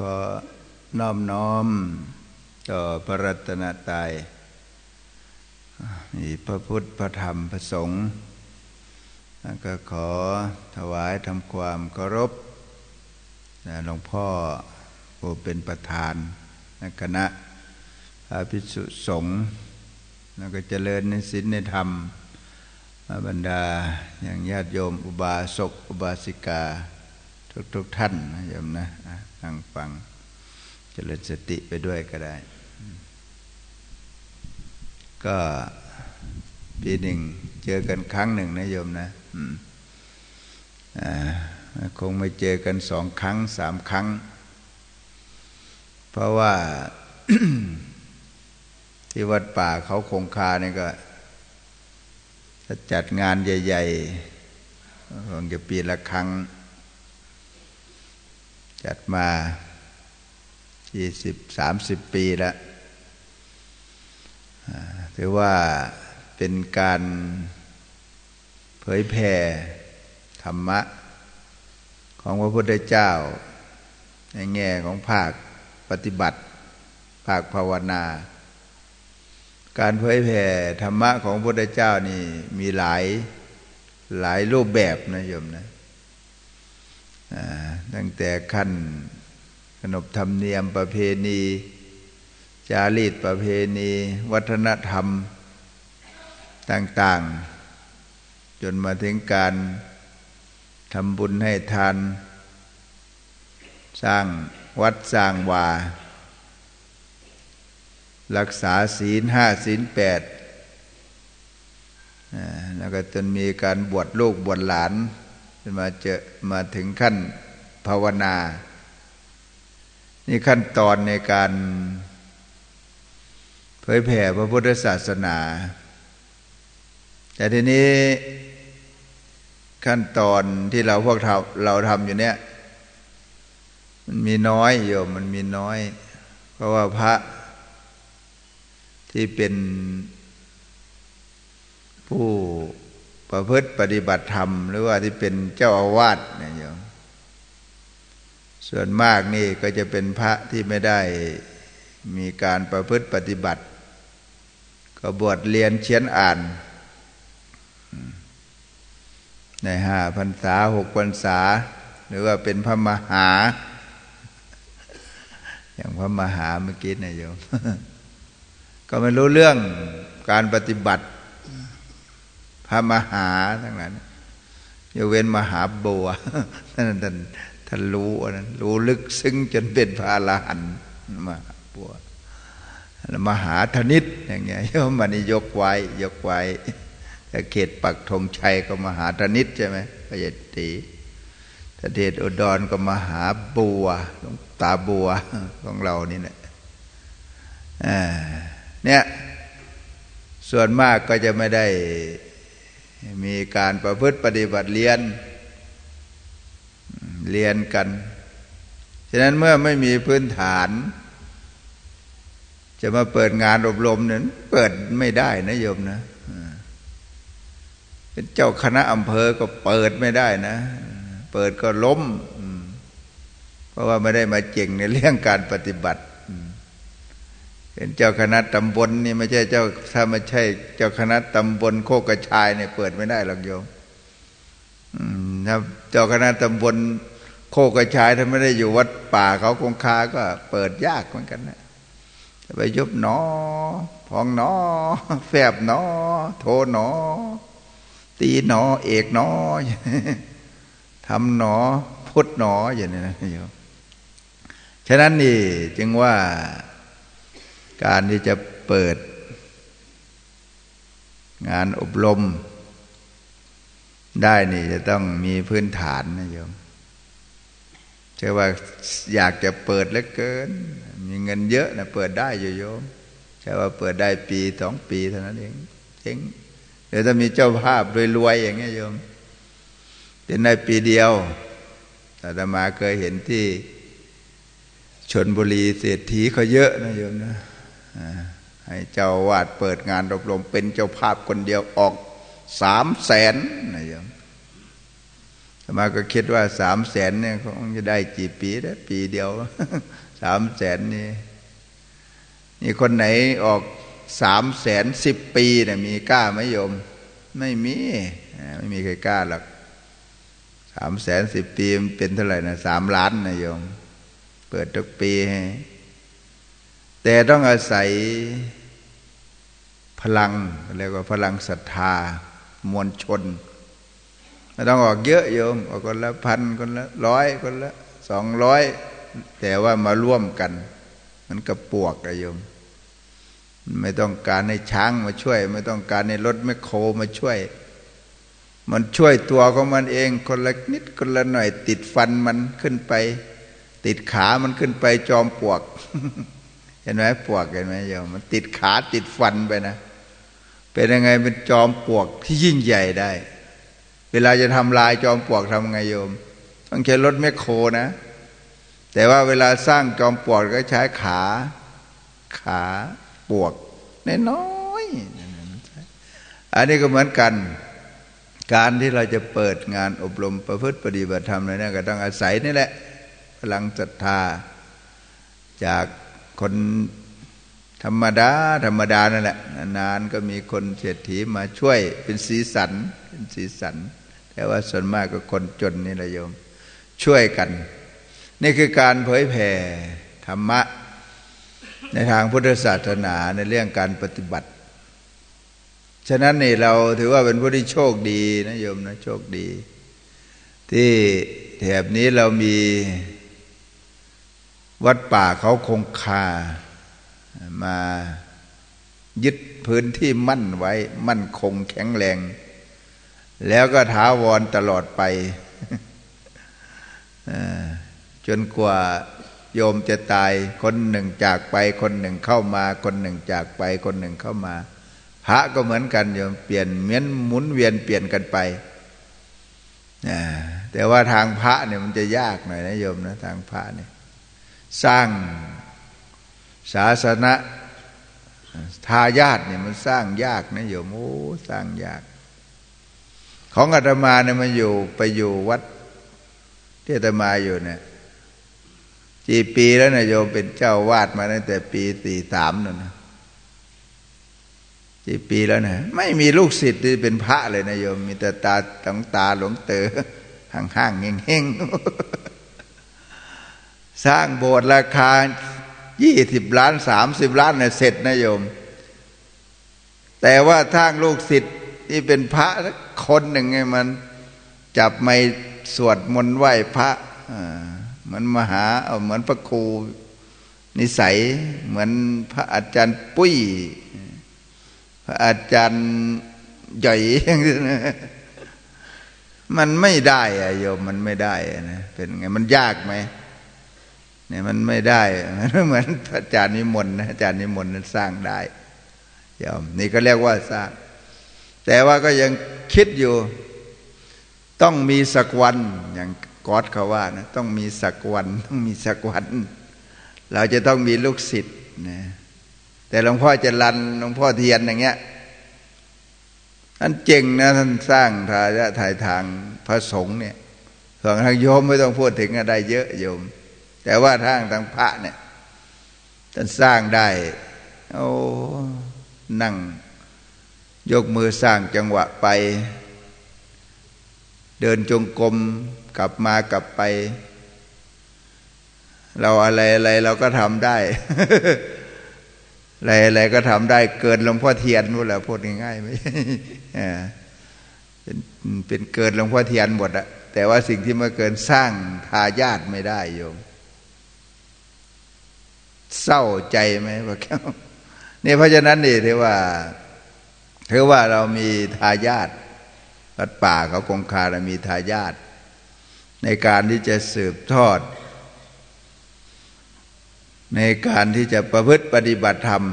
ขอน้อมน้อม ต่อพระรัตนตรัยมีพระพุทธพระธรรมพระสงฆ์ก็ขอถวายทำความเคารพหลวงพ่อผู้เป็นประธานคณะพระภิกษุสงฆ์แล้วก็เจริญในศีลในธรรมบรรดาอย่างญาติโยมอุบาสก อุบาสิกา ทุกๆทท่านนะโยมนะนั่งฟังเจริญสติไปด้วยก็ได้ ก็ปีหนึ่งเจอกันครั้งหนึ่งนะโยมนะคงไม่เจอกันสองครั้งสามครั้ง เพราะว่าที่วัดป่าเขาคงคาเนี่ยก็จัดงานใหญ่ๆคงจะปีละครั้ง จัดมายี่สิบสามสิบปีแล้วถือว่าเป็นการเผยแผ่ธรรมะ ของพระพุทธเจ้า ในแง่ของภาคปฏิบัติ ภาคภาวนา การเผยแผ่ธรรมะของพระพุทธเจ้านี่มีหลายหลายรูปแบบนะโยมนะ ตั้งแต่ขั้นขนบธรรมเนียมประเพณี จารีตประเพณี วัฒนธรรมต่าง ๆ จนมาถึงการทำบุญให้ทาน สร้างวัดสร้างวา รักษาศีลห้าศีลแปดแล้วก็จนมีการบวชลูกบวชหลานจน มาเจอมาถึงขั้นภาวนา นี่ขั้นตอนในการ เผยแผ่พระพุทธศาสนา แต่ทีนี้ขั้นตอนที่เราพวกเราเราทำอยู่เนี้ยมันมีน้อยโยมมันมีน้อย เพราะว่าพระที่เป็นผู้ ประพฤติปฏิบัติธรรม หรือว่าที่เป็นเจ้าอาวาสเนี่ยโยมส่วนมากนี่ก็จะเป็นพระที่ไม่ได้มีการประพฤติปฏิบัติ ก็บวชเรียนเชียนอ่าน ในห้าพรรษาหกพรรษา หรือว่าเป็นพระมหา อย่างพระมหาเมื่อกี้นายโยม ก็ไม่รู้เรื่องการปฏิบัติ พระมหาทั้งนั้นยกเว้นมหาบัวท่านท่านท่านรู้นะรู้ลึกซึ้งจนเป็นพระอรหันต์มาปวมหาธนิตอย่างเงี้ยโยมมันยกไว้ ยกไว้แต่เขตปักธงชัยก็มหาธนิตใช่ไหมพระเยตีทเดชอุดรก็มหาบัวตาบัวของเรานี่แหละเนี่ยส่วนมากก็จะไม่ได้ มีการประพฤติปฏิบัติเรียน เรียนกัน ฉะนั้นเมื่อไม่มีพื้นฐาน จะมาเปิดงานอบรมนั้นเปิดไม่ได้นะโยมนะเป็นเจ้าคณะอำเภอก็เปิดไม่ได้นะ เปิดก็ล้ม เพราะว่าไม่ได้มาเจ่งในเรื่องการปฏิบัติ เป็นเจ้าคณะตำบลนี่ไม่ใช่เจ้าถ้าไม่ใช่ เจ้าคณะตำบลโคกระชายเนี่ยเปิดไม่ได้หรอกโยมถ้าเจ้าคณะตำบลโคกระชายถ้าไม่ได้อยู่วัดป่าเขาคงคาก็เปิดยากเหมือนกันนะไปยุบหนอพองหนอแฝบหนอ โทหนอ ตีหนอ เอกหนอทำหนอพุทธหนออย่างนี้นะโยมฉะนั้นนี่จึงว่า การที่จะเปิด งานอบรม ได้นี่จะต้องมีพื้นฐานนะโยมใช่ว่าอยากจะเปิดเหลือเกิน มีเงินเยอะนะเปิดได้อยู่โยมใช่ว่าเปิดได้ปีสองปีเท่านั้นเองเจ๊งเดี๋ยวถ้ามีเจ้าภาพรวยๆอย่างเงี้ยโยมเป็นได้ปีเดียวแต่มาเคยเห็นที่ชนบุรีเศรษฐีเขาเยอะนะโยมนะ ให้เจ้าวาดเปิดงานอบรมเป็นเจ้าภาพคนเดียวออกสามแสนนะโยมสมาก็คิดว่าสามแสนเนี่ยคงจะได้กี่ปีนะปีเดียวสามแสนนี่นี่คนไหนออกสามแสนสิบปีเนี่ยมีกล้าไหมโยม ไม่มีไม่มีใครกล้าหรอกสามแสนสิบปีมันเป็นเท่าไหร่นะสามล้านนะโยม เปิดทุกปีให้ แต่ต้องอาศัยพลังเรียกว่าพลังศรัทธามวลชนไม่ต้องออกเยอะโยม ออกคนละพันคนละร้อยคนละสองร้อยแต่ว่ามาร่วมกัน มันกระปวกอะโยม ไม่ต้องการให้ช้างมาช่วย ไม่ต้องการให้รถแมคโครมาช่วย มันช่วยตัวของมันเอง คนละนิดคนละหน่อย ติดฟันมันขึ้นไป ติดขามันขึ้นไปจอมปวก เห็นไหมปวกเห็นไหมโยมมันติดขาติดฟันไปนะ เป็นยังไงเป็นจอมปวกที่ยิ่งใหญ่ได้ เวลาจะทำลายจอมปวกทำไงโยม ต้องใช้รถแมคโครนะ แต่ว่าเวลาสร้างจอมปวกก็ใช้ขา ขาปวกน้อยอันนี้ก็เหมือนกัน การที่เราจะเปิดงานอบรมประพฤติปฏิบัติธรรมอะไรนี่ยก็ต้องอาศัยนี่แหละ พลังศรัทธาจาก คนธรรมดา ธรรมดานั่นแหละนานก็มีคนเศรษฐีมาช่วยเป็นสีสันเป็นสีสัน แต่ว่าส่วนมากก็คนจนนี่แหละโยม ช่วยกัน นี่คือการเผยแผ่ธรรมะ ในทางพุทธศาสนาในเรื่องการปฏิบัติฉะนั้นนี่เราถือว่าเป็นผู้ที่โชคดีนะโยมนะโชคดี ที่แถบนี้เรามี วัดป่าเขาคงคา มายึดพื้นที่มั่นไว้ มั่นคงแข็งแรง แล้วก็ถาวรตลอดไปจนกว่าโยมจะตายคนหนึ่งจากไป คนหนึ่งเข้ามา คนหนึ่งจากไป คนหนึ่งเข้ามา พระก็เหมือนกันโยมเปลี่ยนเหมือนหมุนเวียนเปลี่ยนกันไปแต่ว่าทางพระเนี่ยมันจะยากหน่อยนะโยมนะทางพระเนี่ย สร้างศาสนาทายาทเนี่ยมันสร้างยากนะโยมโอ้สร้างยาก ของอาตมาเนี่ยมาอยู่ไปอยู่วัดที่อาตมาอยู่เนี่ยกี่ปีแล้วนะโยมเป็นเจ้าวาดมาตั้งแต่ปีสี่สามนั่นนะกี่ปีแล้วนะไม่มีลูกศิษย์ที่เป็นพระเลยนะโยม มีแต่ตาตงตาหลวงเต๋อห่างๆเง่งๆ สร้างโบสถ์ราคายี่สิบล้านสามสิบล้านเนี่ยเสร็จนะโยม แต่ว่าทางลูกศิษย์ที่เป็นพระคนหนึ่งไงมัน จับไม่สวดมนต์ไหว้พระเหมือนมหาเอาเหมือนพระครู นิสัย เหมือนพระอาจารย์ปุ้ย พระอาจารย์ใหญ่อย่างนี้มันไม่ได้อะโยมมันไม่ได้นะเป็นไงมันยากไหม เนี่ยมันไม่ได้เหมือนอาจารย์นิมนต์นะอาจารย์นิมนต์นั้นสร้างได้โยมนี่ก็เรียกว่าสร้าง แต่ว่าก็ยังคิดอยู่ ต้องมีสักวันอย่างกอดเขาว่านะต้องมีสักวันต้องมีสักวัน เราจะต้องมีลูกศิษย์นะแต่หลวงพ่อจะรันหลวงพ่อเทียนอย่างเงี้ยท่านเจ๋งนะท่านสร้างทายะถ่ายทางพระสงฆ์เนี่ยส่วนทางโยมไม่ต้องพูดถึงอะไรเยอะโยม แต่ว่าทางทางพระเนี่ยท่านสร้างได้โอ้นั่ง ยกมือสร้างจังหวะไป เดินจงกรมกลับมากลับไป เราอะไรอะไรเราก็ทำได้อะไรอะไรก็ทำได้เกินหลวงพ่อเทียนนู่นแหละพูดง่ายๆไหมเป็นเป็นเกินหลวงพ่อเทียนหมดอะแต่ว่าสิ่งที่มาเกินสร้างทายาทไม่ได้โยม เศร้าใจไหมว่าแก้วนี่เพราะฉะนั้นนี่ถือว่าถือว่าเรามีทายาทวัดป่าเขาคงคาเรามีทายาทในการที่จะสืบทอด ในการที่จะประพฤติปฏิบัติธรรม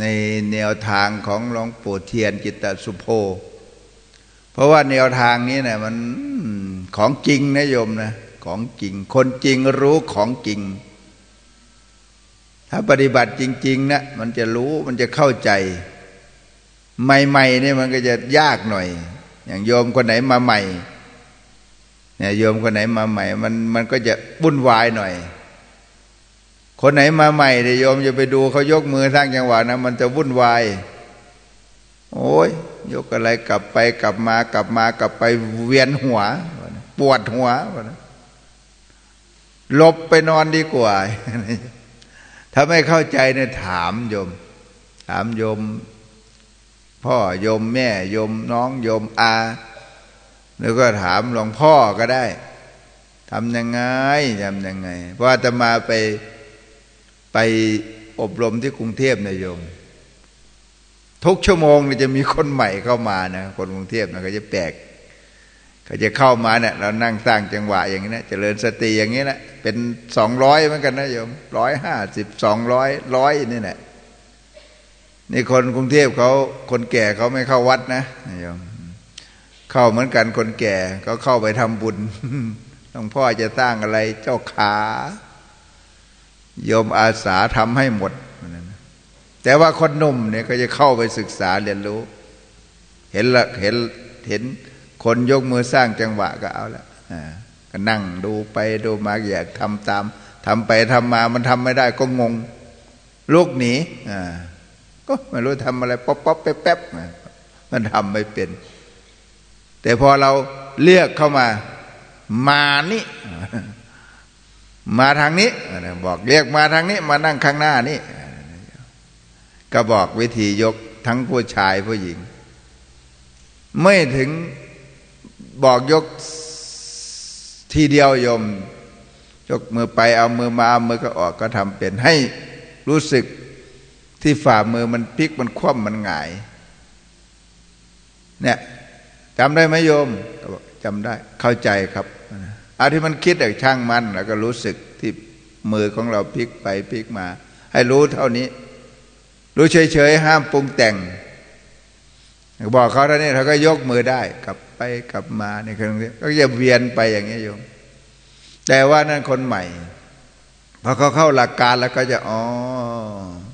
ในแนวทางของหลวงปู่เทียนจิตสุโภ เพราะว่าแนวทางนี้เนะมันของจริงนะโยมนะ ของจริง คนจริงรู้ของจริง ถ้าปฏิบัติจริง ๆ นะ มันจะรู้มันจะเข้าใจ ใหม่ๆเนี่ยมันก็จะยากหน่อย อย่างโยมคนไหนมาใหม่เนี่ยโยมคนไหนมาใหม่ มันมันก็จะวุ่นวายหน่อย คนไหนมาใหม่เดี๋ยวโยมจะไปดูเขายกมือสร้างจังหวะนะมันจะวุ่นวาย โอ้ยยกอะไรกลับไปกลับมากลับมากลับไปเวียนหัว ปวดหัว หลบไปนอนดีกว่า ถ้าไม่เข้าใจเนี่ยถามโยม ถามโยม พ่อโยมแม่โยมน้องโยมอา แล้วก็ถามหลวงพ่อก็ได้ทำยังไงทำยังไง เพราะอาตมาไปไปอบรมที่กรุงเทพนะโยม ทุกชั่วโมงเนี่ยจะมีคนใหม่เข้ามานะ คนกรุงเทพนะเขาจะแปลก เขาจะเข้ามาเนี่ยเรานั่งสร้างจังหวะอย่างนี้นะเจริญสติอย่างนี้นะเป็นสองร้อยเหมือนกันนะโยมร้อยห้าสิบสองร้อยร้อยนี่แหละนี่คนกรุงเทพเขาคนแก่เขาไม่เข้าวัดนะโยมเข้าเหมือนกันคนแก่ก็เข้าไปทำบุญหลวงพ่อจะสร้างอะไรเจ้าขาโยมอาสาทำให้หมด แต่ว่าคนหนุ่มเนี่ยก็จะเข้าไปศึกษาเรียนรู้ เห็นละเห็นเห็น คนยกมือสร้างจังหวะก็เอาละก็นั่งดูไปดูมาอยากทำตามทำไปทำมามันทำไม่ได้ก็งงลูกหนีก็ไม่รู้ทำอะไรป๊อปป๊อปแป๊บแป๊บมันทำไม่เป็น แต่พอเราเรียกเข้ามา มานี่มาทางนี้บอกเรียกมาทางนี้ มานั่งข้างหน้านี่ก็บอกวิธียกทั้งผู้ชายผู้หญิง ไม่ถึง บอกยกทีเดียวยม ยกมือไปเอามือมาเอามือก็ออกก็ทำเป็นให้รู้สึกที่ฝ่ามือมันพลิกมันคว่ำมันหงาย เนี่ยจำได้ไหมโยมบอกจำได้เข้าใจครับเอาที่มันคิดแต่ช่างมันแล้วก็รู้สึกที่มือของเราพลิกไปพลิกมา ให้รู้เท่านี้ รู้เฉยๆห้ามปรุงแต่ง บอกเขาเท่านี้เขาก็ยกมือได้ กลับไปกลับมาในครั้งนี้ก็จะเวียนไปอย่างนี้โยมแต่ว่านั่นคนใหม่พอเขาเข้าหลักการแล้วก็จะอ๋อ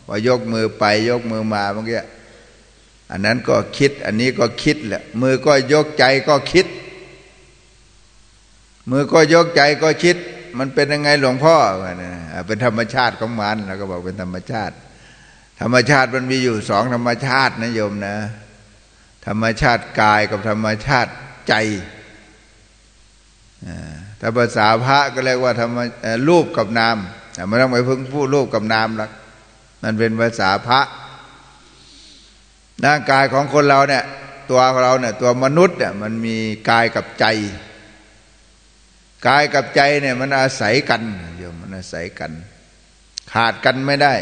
พอยกมือไปยกมือมาเมื่อกี้อันนั้นก็คิด อันนี้ก็คิดแหละมือก็ยกใจก็คิด มือก็ยกใจก็คิด มันเป็นยังไงหลวงพ่อเป็นธรรมชาติของมันแล้วก็บอกเป็นธรรมชาติ ธรรมชาติมันมีอยู่สองธรรมชาตินะโยมนะ ธรรมชาติกายกับธรรมชาติใจถ้าภาษาพระก็เรียกว่าธรรมรูปกับนามแต่ไม่ต้องไปพึ่งพูดรูปกับนามหรอกมันเป็นภาษาพระร่างกายของคนเราเนี่ย ตัวเราเนี่ย ตัวมนุษย์เนี่ยมันมีกายกับใจกายกับใจเนี่ยมันอาศัยกันโยมมันอาศัยกัน ขาดกันไม่ได้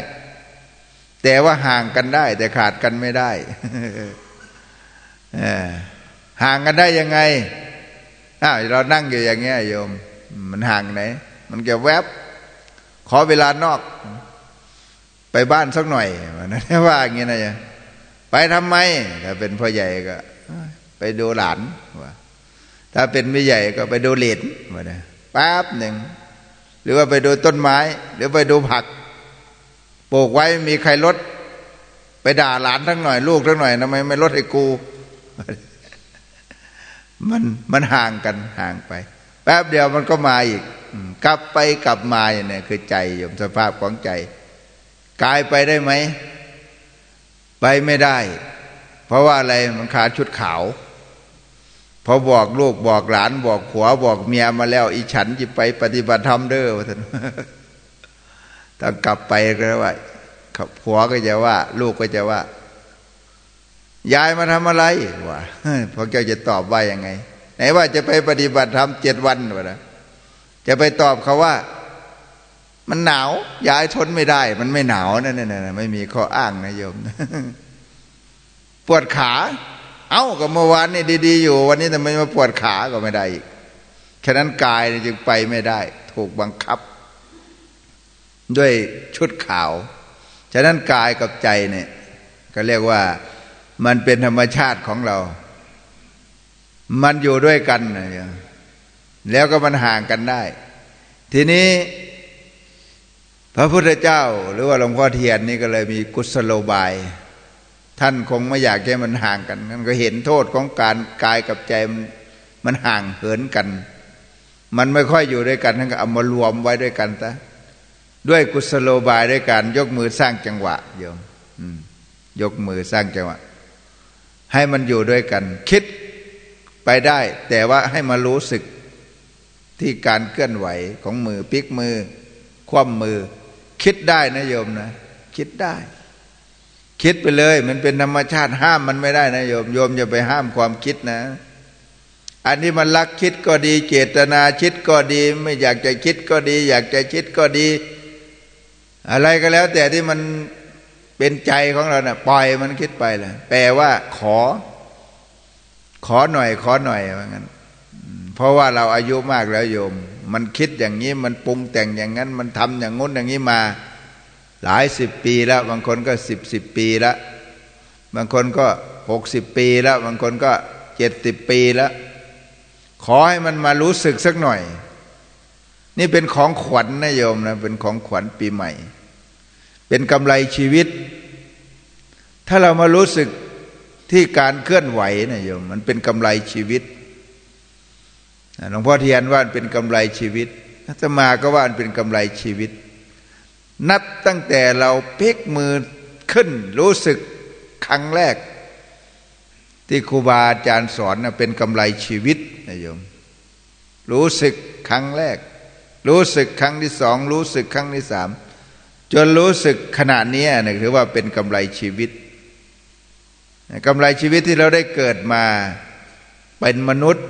แต่ว่าห่างกันได้ แต่ขาดกันไม่ได้ ห่างกันได้ยังไงอ้าวเรานั่งอยู่อย่างเงี้ยโยม มันห่างไหน มันแกแวบ ขอเวลานอก ไปบ้านสักหน่อยนะว่าอย่างเงี้ยนะไปทำไม ถ้าเป็นพ่อใหญ่ก็ ไปดูหลานว่าถ้าเป็นไม่ใหญ่ก็ไปดูเหลนว่านะแป๊บหนึ่งหรือว่าไปดูต้นไม้ หรือไปดูผักปลูกไว้มีใครลด ไปด่าหลานทั้งหน่อย ลูกทั้งหน่อยทำไมไม่ลดให้กู มันมันห่างกันห่างไป แป๊บเดียวมันก็มาอีกกลับไปกลับมาอย่างนี้คือใจโยมสภาพของใจกายไปได้ไหม ไปไม่ได้ เพราะว่าอะไรมันขาดชุดขาวพอบอกลูกบอกหลานบอกผัวบอกเมียมาแล้ว อีฉันจะไปปฏิบัติธรรมเด้อท่านต้องกลับไปก็ว่าผัวก็จะว่า ลูกก็จะว่า ยายมาทำอะไรวะพอแกจะตอบว่ายังไง ไหนว่าจะไปปฏิบัติธรรมเจ็ดวันวะนะจะไปตอบเขาว่า มันหนาวยายทนไม่ได้ มันไม่หนาวนั่นนั่ไม่มีข้ออ้างนะโยมปวดขา เอ้าก็เมื่อวานนี่ดี ๆ อยู่ วันนี้ทำไมมาปวดขาก็ไม่ได้อีกแค่นั้นกายจึงไปไม่ได้ ถูกบังคับ ด้วยชุดขาว ฉะนั้นกายกับใจเนี่ย ก็เรียกว่า มันเป็นธรรมชาติของเรา มันอยู่ด้วยกันนะแล้วก็มันห่างกันได้ ทีนี้พระพุทธเจ้า หรือว่าหลวงพ่อเทียนนี่ก็เลยมีกุศโลบาย ท่านคงไม่อยากให้มันห่างกันท่านก็เห็นโทษของการกายกับใจมันมันห่างเหินกัน มันไม่ค่อยอยู่ด้วยกันทั้งก็เอามารวมไว้ด้วยกันซะด้วยกุศโลบายด้วยการยกมือสร้างจังหวะโยมยกมือสร้างจังหวะ ให้มันอยู่ด้วยกัน คิดไปได้ แต่ว่าให้มารู้สึกที่การเคลื่อนไหวของมือพลิกมือ คว่ำมือ คิดได้นะโยมนะ คิดได้ คิดไปเลย มันเป็นธรรมชาติห้ามมันไม่ได้นะโยมโยมอย่าไปห้ามความคิดนะ อันนี้มันรักคิดก็ดี เจตนาคิดก็ดี ไม่อยากจะคิดก็ดี อยากจะคิดก็ดี อะไรก็แล้ว แต่ที่มัน เป็นใจของเรานะ่ะปล่อยมันคิดไปแหละแปลว่า ขอ ขอหน่อย ขอหน่อยว่างั้นเพราะว่าเราอายุมากแล้วโยม มันคิดอย่างนี้มันปรุงแต่งอย่างนั้น มันทำอย่างงน้นอย่างนี้มา หลายสิบปีแล้ว บางคนก็สิบสิบปีแล้วบางคนก็หกสิบปีแล้ว บางคนก็เจ็ดสิบปีแล้ว ขอให้มันมารู้สึกสักหน่อย นี่เป็นของขวัญนนะโยมนะเป็นของขวัญปีใหม่ เป็นกำไรชีวิต ถ้าเรามารู้สึกที่การเคลื่อนไหวนะโยมมันเป็นกำไรชีวิตหลวงพ่อเทียนว่าเป็นกำไรชีวิตอาตมาก็ว่าเป็นกำไรชีวิต นับตั้งแต่เราเพิกมือขึ้นรู้สึกครั้งแรก ที่ครูบาอาจารย์สอนนะเป็นกำไรชีวิตนะโยมรู้สึกครั้งแรก รู้สึกครั้งที่สอง รู้สึกครั้งที่สาม จนรู้สึกขณะนี้นะถือว่าเป็นกำไรชีวิตกำไรชีวิตที่เราได้เกิดมาเป็นมนุษย์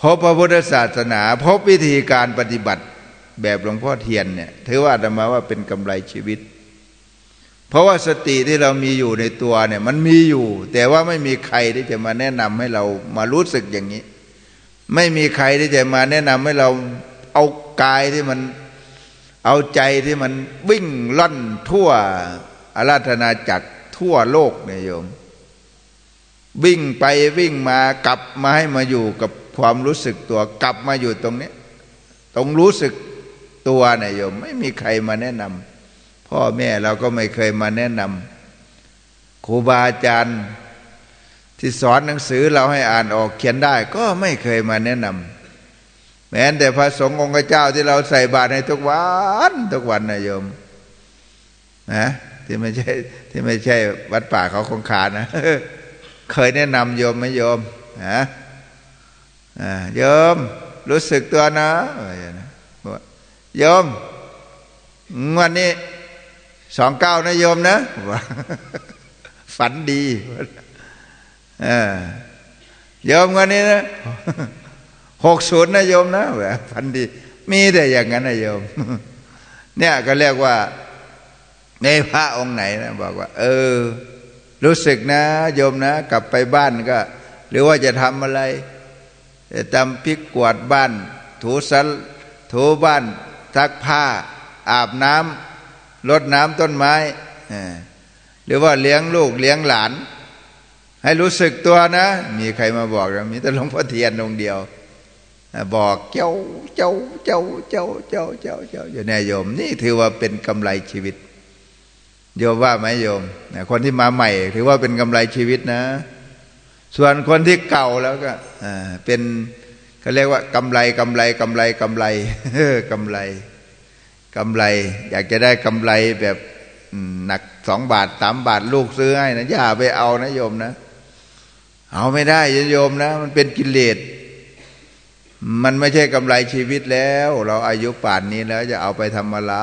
พบพระพุทธศาสนา พบวิธีการปฏิบัติแบบหลวงพ่อเทียนเนี่ยถือว่าธรรมาว่าเป็นกำไรชีวิต เพราะว่าสติที่เรามีอยู่ในตัวเนี่ยมันมีอยู่ แต่ว่าไม่มีใครที่จะมาแนะนำให้เรามารู้สึกอย่างนี้ ไม่มีใครที่จะมาแนะนำให้เราเอากายที่มัน เอาใจที่มันวิ่งล่อนทั่วอาราธนาจักรทั่วโลกเนี่ยโยม วิ่งไปวิ่งมากลับมาให้มาอยู่กับความรู้สึกตัว กลับมาอยู่ตรงนี้ตรงรู้สึกตัวเนี่ยโยม ไม่มีใครมาแนะนำพ่อแม่เราก็ไม่เคยมาแนะนำครูบาอาจารย์ที่สอนหนังสือเราให้อ่านออกเขียนได้ ก็ไม่เคยมาแนะนำ แม้แต่พระสงฆ์องค์เจ้าที่เราใส่บาตรในทุกวันทุกวันนะโยมนะที่ไม่ใช่ที่ไม่ใช่วัดป่าเขาคงขานะ เคยแนะนำโยมไหมโยมนะโยม รู้สึกตัวนะโยมวันนี้สองเก้านะโยมนะ ฝันดีโยมวันนี้นะ หกศูนย์นะโยมนะฝันดีมีแต่อย่างนั้นนะโยม เนี่ยก็เรียกว่าในพระองค์ไหนนะบอกว่า เออ รู้สึกนะ โยมนะ กลับไปบ้านก็ หรือว่าจะทำอะไรจะทำพิกกวาดบ้าน ถูสันถูบ้านซักผ้า อาบน้ำรดน้ำต้นไม้หรือว่าเลี้ยงลูกเลี้ยงหลาน ให้รู้สึกตัวนะ มีใครมาบอกเรามีแต่หลวงพ่อเทียนองเดียว บอกเจ้าเจ้าเจ้าเจ้าเจ้าเจ้าเจ้าอยู่ในโยม นี่ถือว่าเป็นกำไรชีวิต โยมว่าไหมโยมคนที่มาใหม่ ถือว่าเป็นกำไรชีวิตนะ ส่วนคนที่เก่าแล้วก็เป็นเขาเรียกว่ากำไรกำไรกำไรกำไรกำไรกำไร อยากจะได้กำไรแบบหนักสองบาทสามบาทลูกซื้อให้นะอย่าไปเอานะโยมนะ เอาไม่ได้โยมนะ มันเป็นกิเลส มันไม่ใช่กำไรชีวิตแล้ว เราอายุป่านนี้แล้วจะเอาไปทำอะไร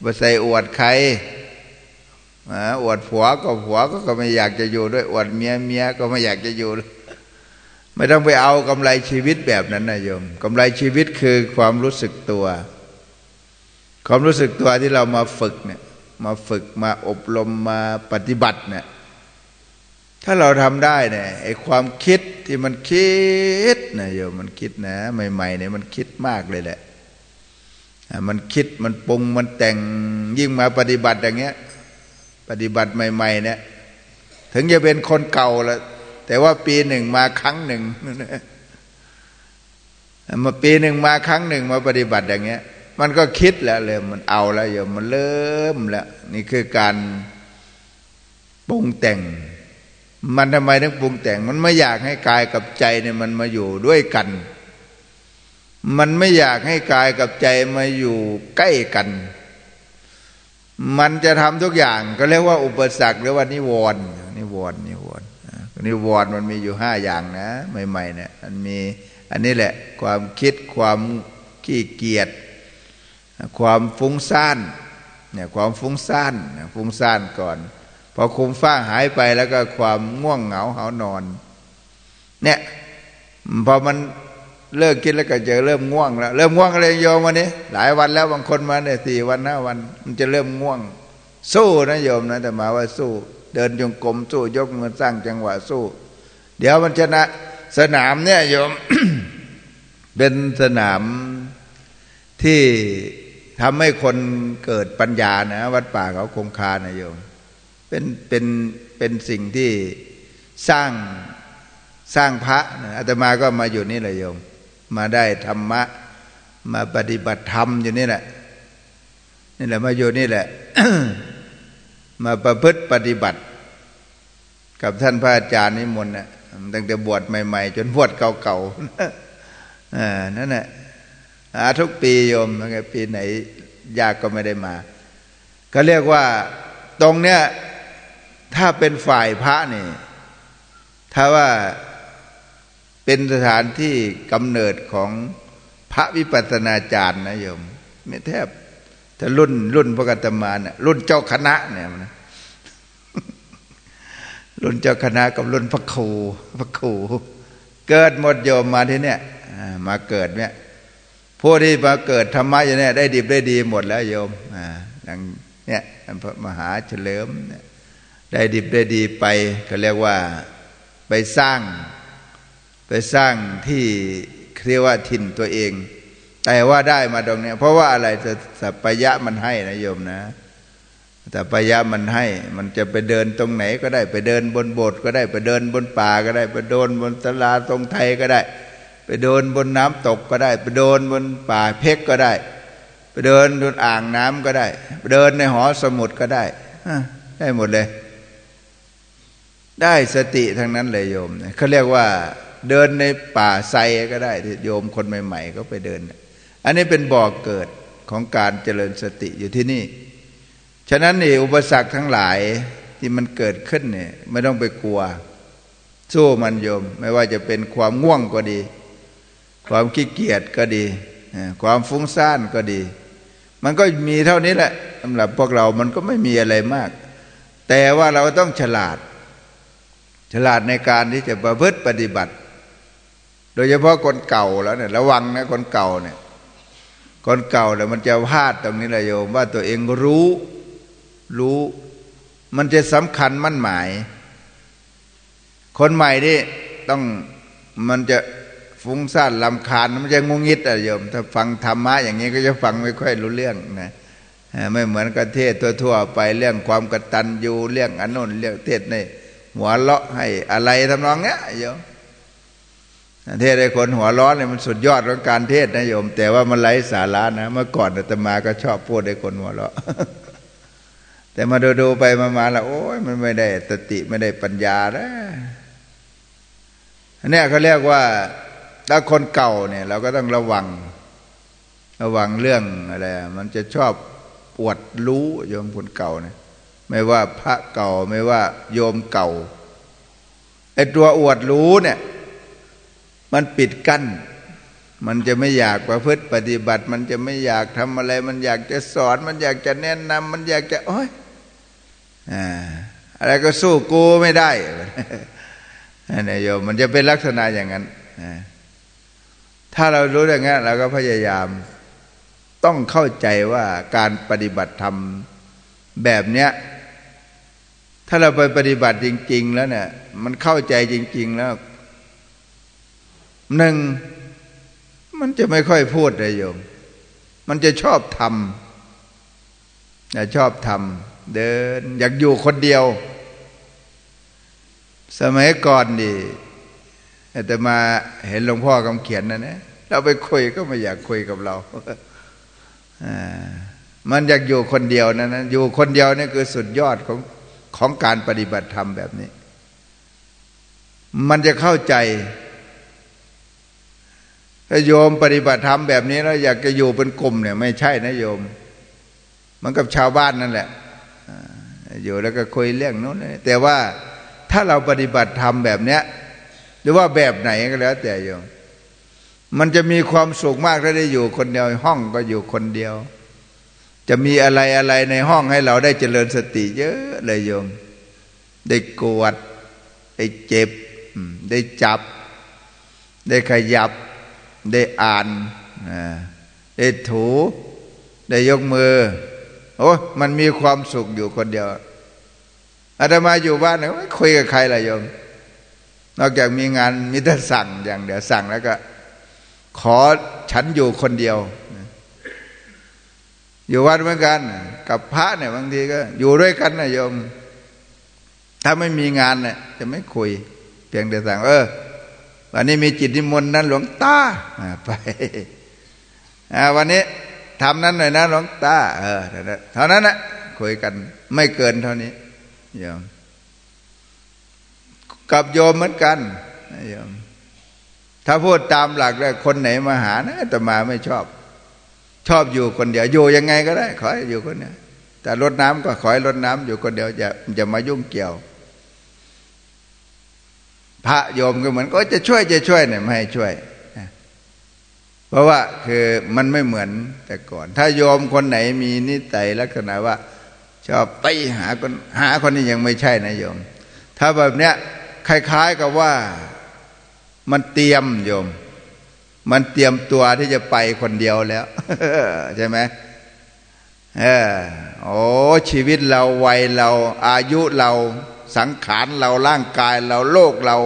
ไปใส่อวดใครอวดผัวก็ผัวก็ไม่อยากจะอยู่ด้วย อวดเมียเมียก็ไม่อยากจะอยู่ ไม่ต้องไปเอากำไรชีวิตแบบนั้นนะโยมกำไรชีวิตคือความรู้สึกตัว ความรู้สึกตัวที่เรามาฝึกเนี่ย มาฝึกมาอบรมมาปฏิบัติเนี่ย ถ้าเราทำได้เนี่ยไอ้ความคิดที่มันคิดนะโยมมันคิดนะใหม่ๆเนี่ยมันคิดมากเลยแหละมันคิดมันปรุงมันแต่งยิ่งมาปฏิบัติอย่างเงี้ย ปฏิบัติใหม่ ๆ เนี่ย ถึงจะเป็นคนเก่าล้วแต่ว่าปีหนึ่งมาครั้งหนึ่งมาปีหนึ่งมาครั้งหนึ่งมาปฏิบัติอย่างเงี้ย มันก็คิดแล้วเลยมันเอาแล้วโยมมันเริ่มแล้วนี่คือการปรุงแต่ง มันทำไมถึงปรุงแต่ง มันไม่อยากให้กายกับใจเนี่ยมันมาอยู่ด้วยกัน มันไม่อยากให้กายกับใจมาอยู่ใกล้กัน มันจะทำทุกอย่างก็เรียกว่าอุปสรรคหรือว่านิวรณ์นิวรณ์นิวรณ์นิวรณ์มันมีอยู่ห้าอย่างนะใหม่ๆเนี่ยมันมีอันนี้แหละความคิดความขี้เกียจความฟุ้งซ่านเนี่ยความฟุ้งซ่านฟุ้งซ่านก่อน พอคุมฟ้าหายไปแล้วก็ความง่วงเหงาเหานอน เนี่ยพอมันเลิกคิดแล้วก็จะเริ่มง่วงแล้ว เริ่มง่วงอะไรโยมวันนี้ หลายวันแล้วบางคนมาเนี่ยสี่วันห้าวัน มันจะเริ่มง่วง สู้นะโยมนะแต่มาว่าสู้ เดินจงกรมสู้ยกมือสร้างจังหวะสู้ เดี๋ยวมันชนะสนามเนี่ยโยม เป็นสนามที่ทำให้คนเกิดปัญญานะ วัดป่าเขาคงคานะโยม เป็นเป็นเป็นสิ่งที่สร้างสร้างพระอาตมาก็มาอยู่นี่แหละโยม มาได้ธรรมะ มาปฏิบัติธรรมอยู่นี่แหละนี่แหละมาอยู่นี่แหละ มาประพฤติปฏิบัติ กับท่านพระอาจารย์นิมนต์นะตั้งแต่บวชใหม่ ๆ จนบวชเก่าๆอ่านั่นแหละอาทุกปีโยมไงปีไหนยากก็ไม่ได้มา ก็เรียกว่าตรงเนี้ย ถ้าเป็นฝ่ายพระนี่ถ้าว่าเป็นสถานที่กำเนิดของพระวิปัสสนาจารย์นะโยม ไม่แทบถ้ารุ่นรุ่นพระกัตมาเนี่ยรุ่นเจ้าคณะเนี่ยนะรุ่นเจ้าคณะกับรุ่นพระครูพระครูเกิดหมดโยมมาที่เนี่ยมาเกิดเนี่ยผู้ที่มาเกิดธรรมะอย่างนี้ได้ดีได้ดีหมดแล้วโยมอ่าดังเนี่ยพระมหาเฉลิม ได้ดีได้ดีไปก็เรียกว่าไปสร้าง ไปสร้างที่เรียกว่าถิ่นตัวเอง แต่ว่าได้มาตรงนี้ เพราะว่าอะไรสัพยะมันให้นะโยมนะแต่ปยะมันให้มันจะไปเดินตรงไหนก็ได้ไปเดินบนโบสถ์ก็ได้ไปเดินบนป่าก็ได้ ไปเดินบนตลาตรงไทยก็ได้ ไปเดินบนน้ำตกก็ได้ ไปเดินบนป่าเพกก็ได้ ไปเดินบนอ่างน้ำก็ได้ เดินในหอสมุดก็ได้ได้หมดเลย ได้สติทั้งนั้นเลยโยมเขาเรียกว่าเดินในป่าไทรก็ได้โยมคนใหม่ ๆ ก็ไปเดิน อันนี้เป็นบ่อกเกิดของการเจริญสติอยู่ที่นี่ ฉะนั้นนี่อุปสรรคทั้งหลายที่มันเกิดขึ้นเนี่ยไม่ต้องไปกลัว สู้มันโยม ไม่ว่าจะเป็นความง่วงก็ดี ความขี้เกียจก็ดี ความฟุ้งซ่านก็ดี มันก็มีเท่านี้แหละสำหรับพวกเรามันก็ไม่มีอะไรมาก แต่ว่าเราต้องฉลาด ฉลาดในการที่จะประพฤติปฏิบัติ โดยเฉพาะคนเก่าแล้วเนี่ยระวังนะคนเก่าเนี่ยคนเก่าเนี่ยมันจะพลาดตรงนี้แหละโยม ว่าตัวเองรู้รู้ มันจะสำคัญมั่นหมาย คนใหม่นี่ต้องมันจะฟุ้งซ่านลำคาญมันจะงงงิดอะโยม ถ้าฟังธรรมะอย่างนี้ก็จะฟังไม่ค่อยรู้เรื่องนะไม่เหมือนกับเทศทั่วๆไปเรื่องความกตัญญูเรื่องอนนุนเรื่องเทศใน หัวเลาะให้อะไรทำนองเนี้ยโยมเทศให้คนหัวร้อนเนี่ยมันสุดยอดของการเทศนะโยม แต่ว่ามันไร้สาระนะเมื่อก่อนอาตมาก็ชอบพูดให้คนหัวเราะ แต่มาดูๆไปมาๆแล้วโอ้ยมันไม่ได้สติไม่ได้ปัญญานะอันนี้เขาเรียกว่าถ้าคนเก่าเนี่ย เราก็ต้องระวัง ระวังเรื่องอะไรมันจะชอบปวดรู้โยมคนเก่าเนี่ย ไม่ว่าพระเก่าไม่ว่าโยมเก่าไอ้ตัวอวดรู้เนี่ย มันปิดกั้น มันจะไม่อยากประพฤติปฏิบัติ มันจะไม่อยากทำอะไร มันอยากจะสอน มันอยากจะแนะนำมันอยากจะโอ้ยอะไรก็สู้กูไม่ได้นี่โยมมันจะเป็นลักษณะอย่างนั้นถ้าเรารู้อย่างนี้เราก็พยายาม ต้องเข้าใจว่าการปฏิบัติธรรมแบบเนี้ย ถ้าเราไปปฏิบัติจริง ๆ แล้วเนี่ยมันเข้าใจจริง ๆ แล้วหนึ่งมันจะไม่ค่อยพูดเลยโยม มันจะชอบทำชอบทำเดิน อยากอยู่คนเดียว สมัยก่อนดิแต่มาเห็นหลวงพ่อคำเขียนนะเนี่ยเราไปคุยก็ไม่อยากคุยกับเรามันอยากอยู่คนเดียวนะนะอยู่คนเดียวนี่คือสุดยอดของ ของการปฏิบัติธรรมแบบนี้ มันจะเข้าใจถ้าโยมปฏิบัติธรรมแบบนี้แล้วอยากจะอยู่เป็นกลุ่มเนี่ย ไม่ใช่นะโยม มันกับชาวบ้านนั่นแหละอยู่แล้วก็คุยเรื่องนู้นแต่ว่าถ้าเราปฏิบัติธรรมแบบเนี้ย หรือว่าแบบไหนก็แล้ว แต่โยมมันจะมีความสุขมากถ้าได้อยู่คนเดียว ห้องก็อยู่คนเดียว จะมีอะไรอะไรในห้องให้เราได้เจริญสติเยอะเลยโยม ได้กวด ได้เจ็บ ได้จับ ได้ขยับ ได้อ่าน ได้ถู ได้ยกมือ โอ้มันมีความสุขอยู่คนเดียวอาตมาอยู่บ้านเนี่ยไม่คุยกับใครเลยโยม นอกจากมีงานมิตรสั่งอย่างเดียวสั่งแล้วก็ ขอฉันอยู่คนเดียว อยู่วัดเหมือนกัน กับพระเนี่ยบางทีก็ อยู่ด้วยกันนะโยม ถ้าไม่มีงานเนี่ยจะไม่คุย เพียงแต่สั่งเออวันนี้มีจิตนิมนต์นั้นหลวงตาไปวันนี้ทำนั้นหน่อยนะหลวงตาเออเท่านั้นนะคุยกัน ไม่เกินเท่านี้โยมกับโยมเหมือนกันโยมถ้าพูดตามหลักแล้วคนไหนมาหานะแต่มาไม่ชอบ ชอบอยู่คนเดียวอยู่ยังไงก็ได้ ขออยู่คนเดียวแต่รดน้ำก็ขอให้รดน้ำอยู่คนเดียวอย่าอย่ามายุ่งเกี่ยว พระโยมก็เหมือนก็จะช่วยจะช่วยเนี่ยไม่ให้ช่วยเพราะว่าคือมันไม่เหมือนแต่ก่อน ถ้าโยมคนไหนมีนิสัยลักษณะว่า ชอบไปหาคนหาคนนี้ยังไม่ใช่นะโยม ถ้าแบบเนี้ยคล้ายๆกับว่ามันเตรียมโยม มันเตรียมตัวที่จะไปคนเดียวแล้ว ใช่ไหมเออโอ้ชีวิตเราวัยเราอายุเราสังขารเราร่างกายเราโลกเรา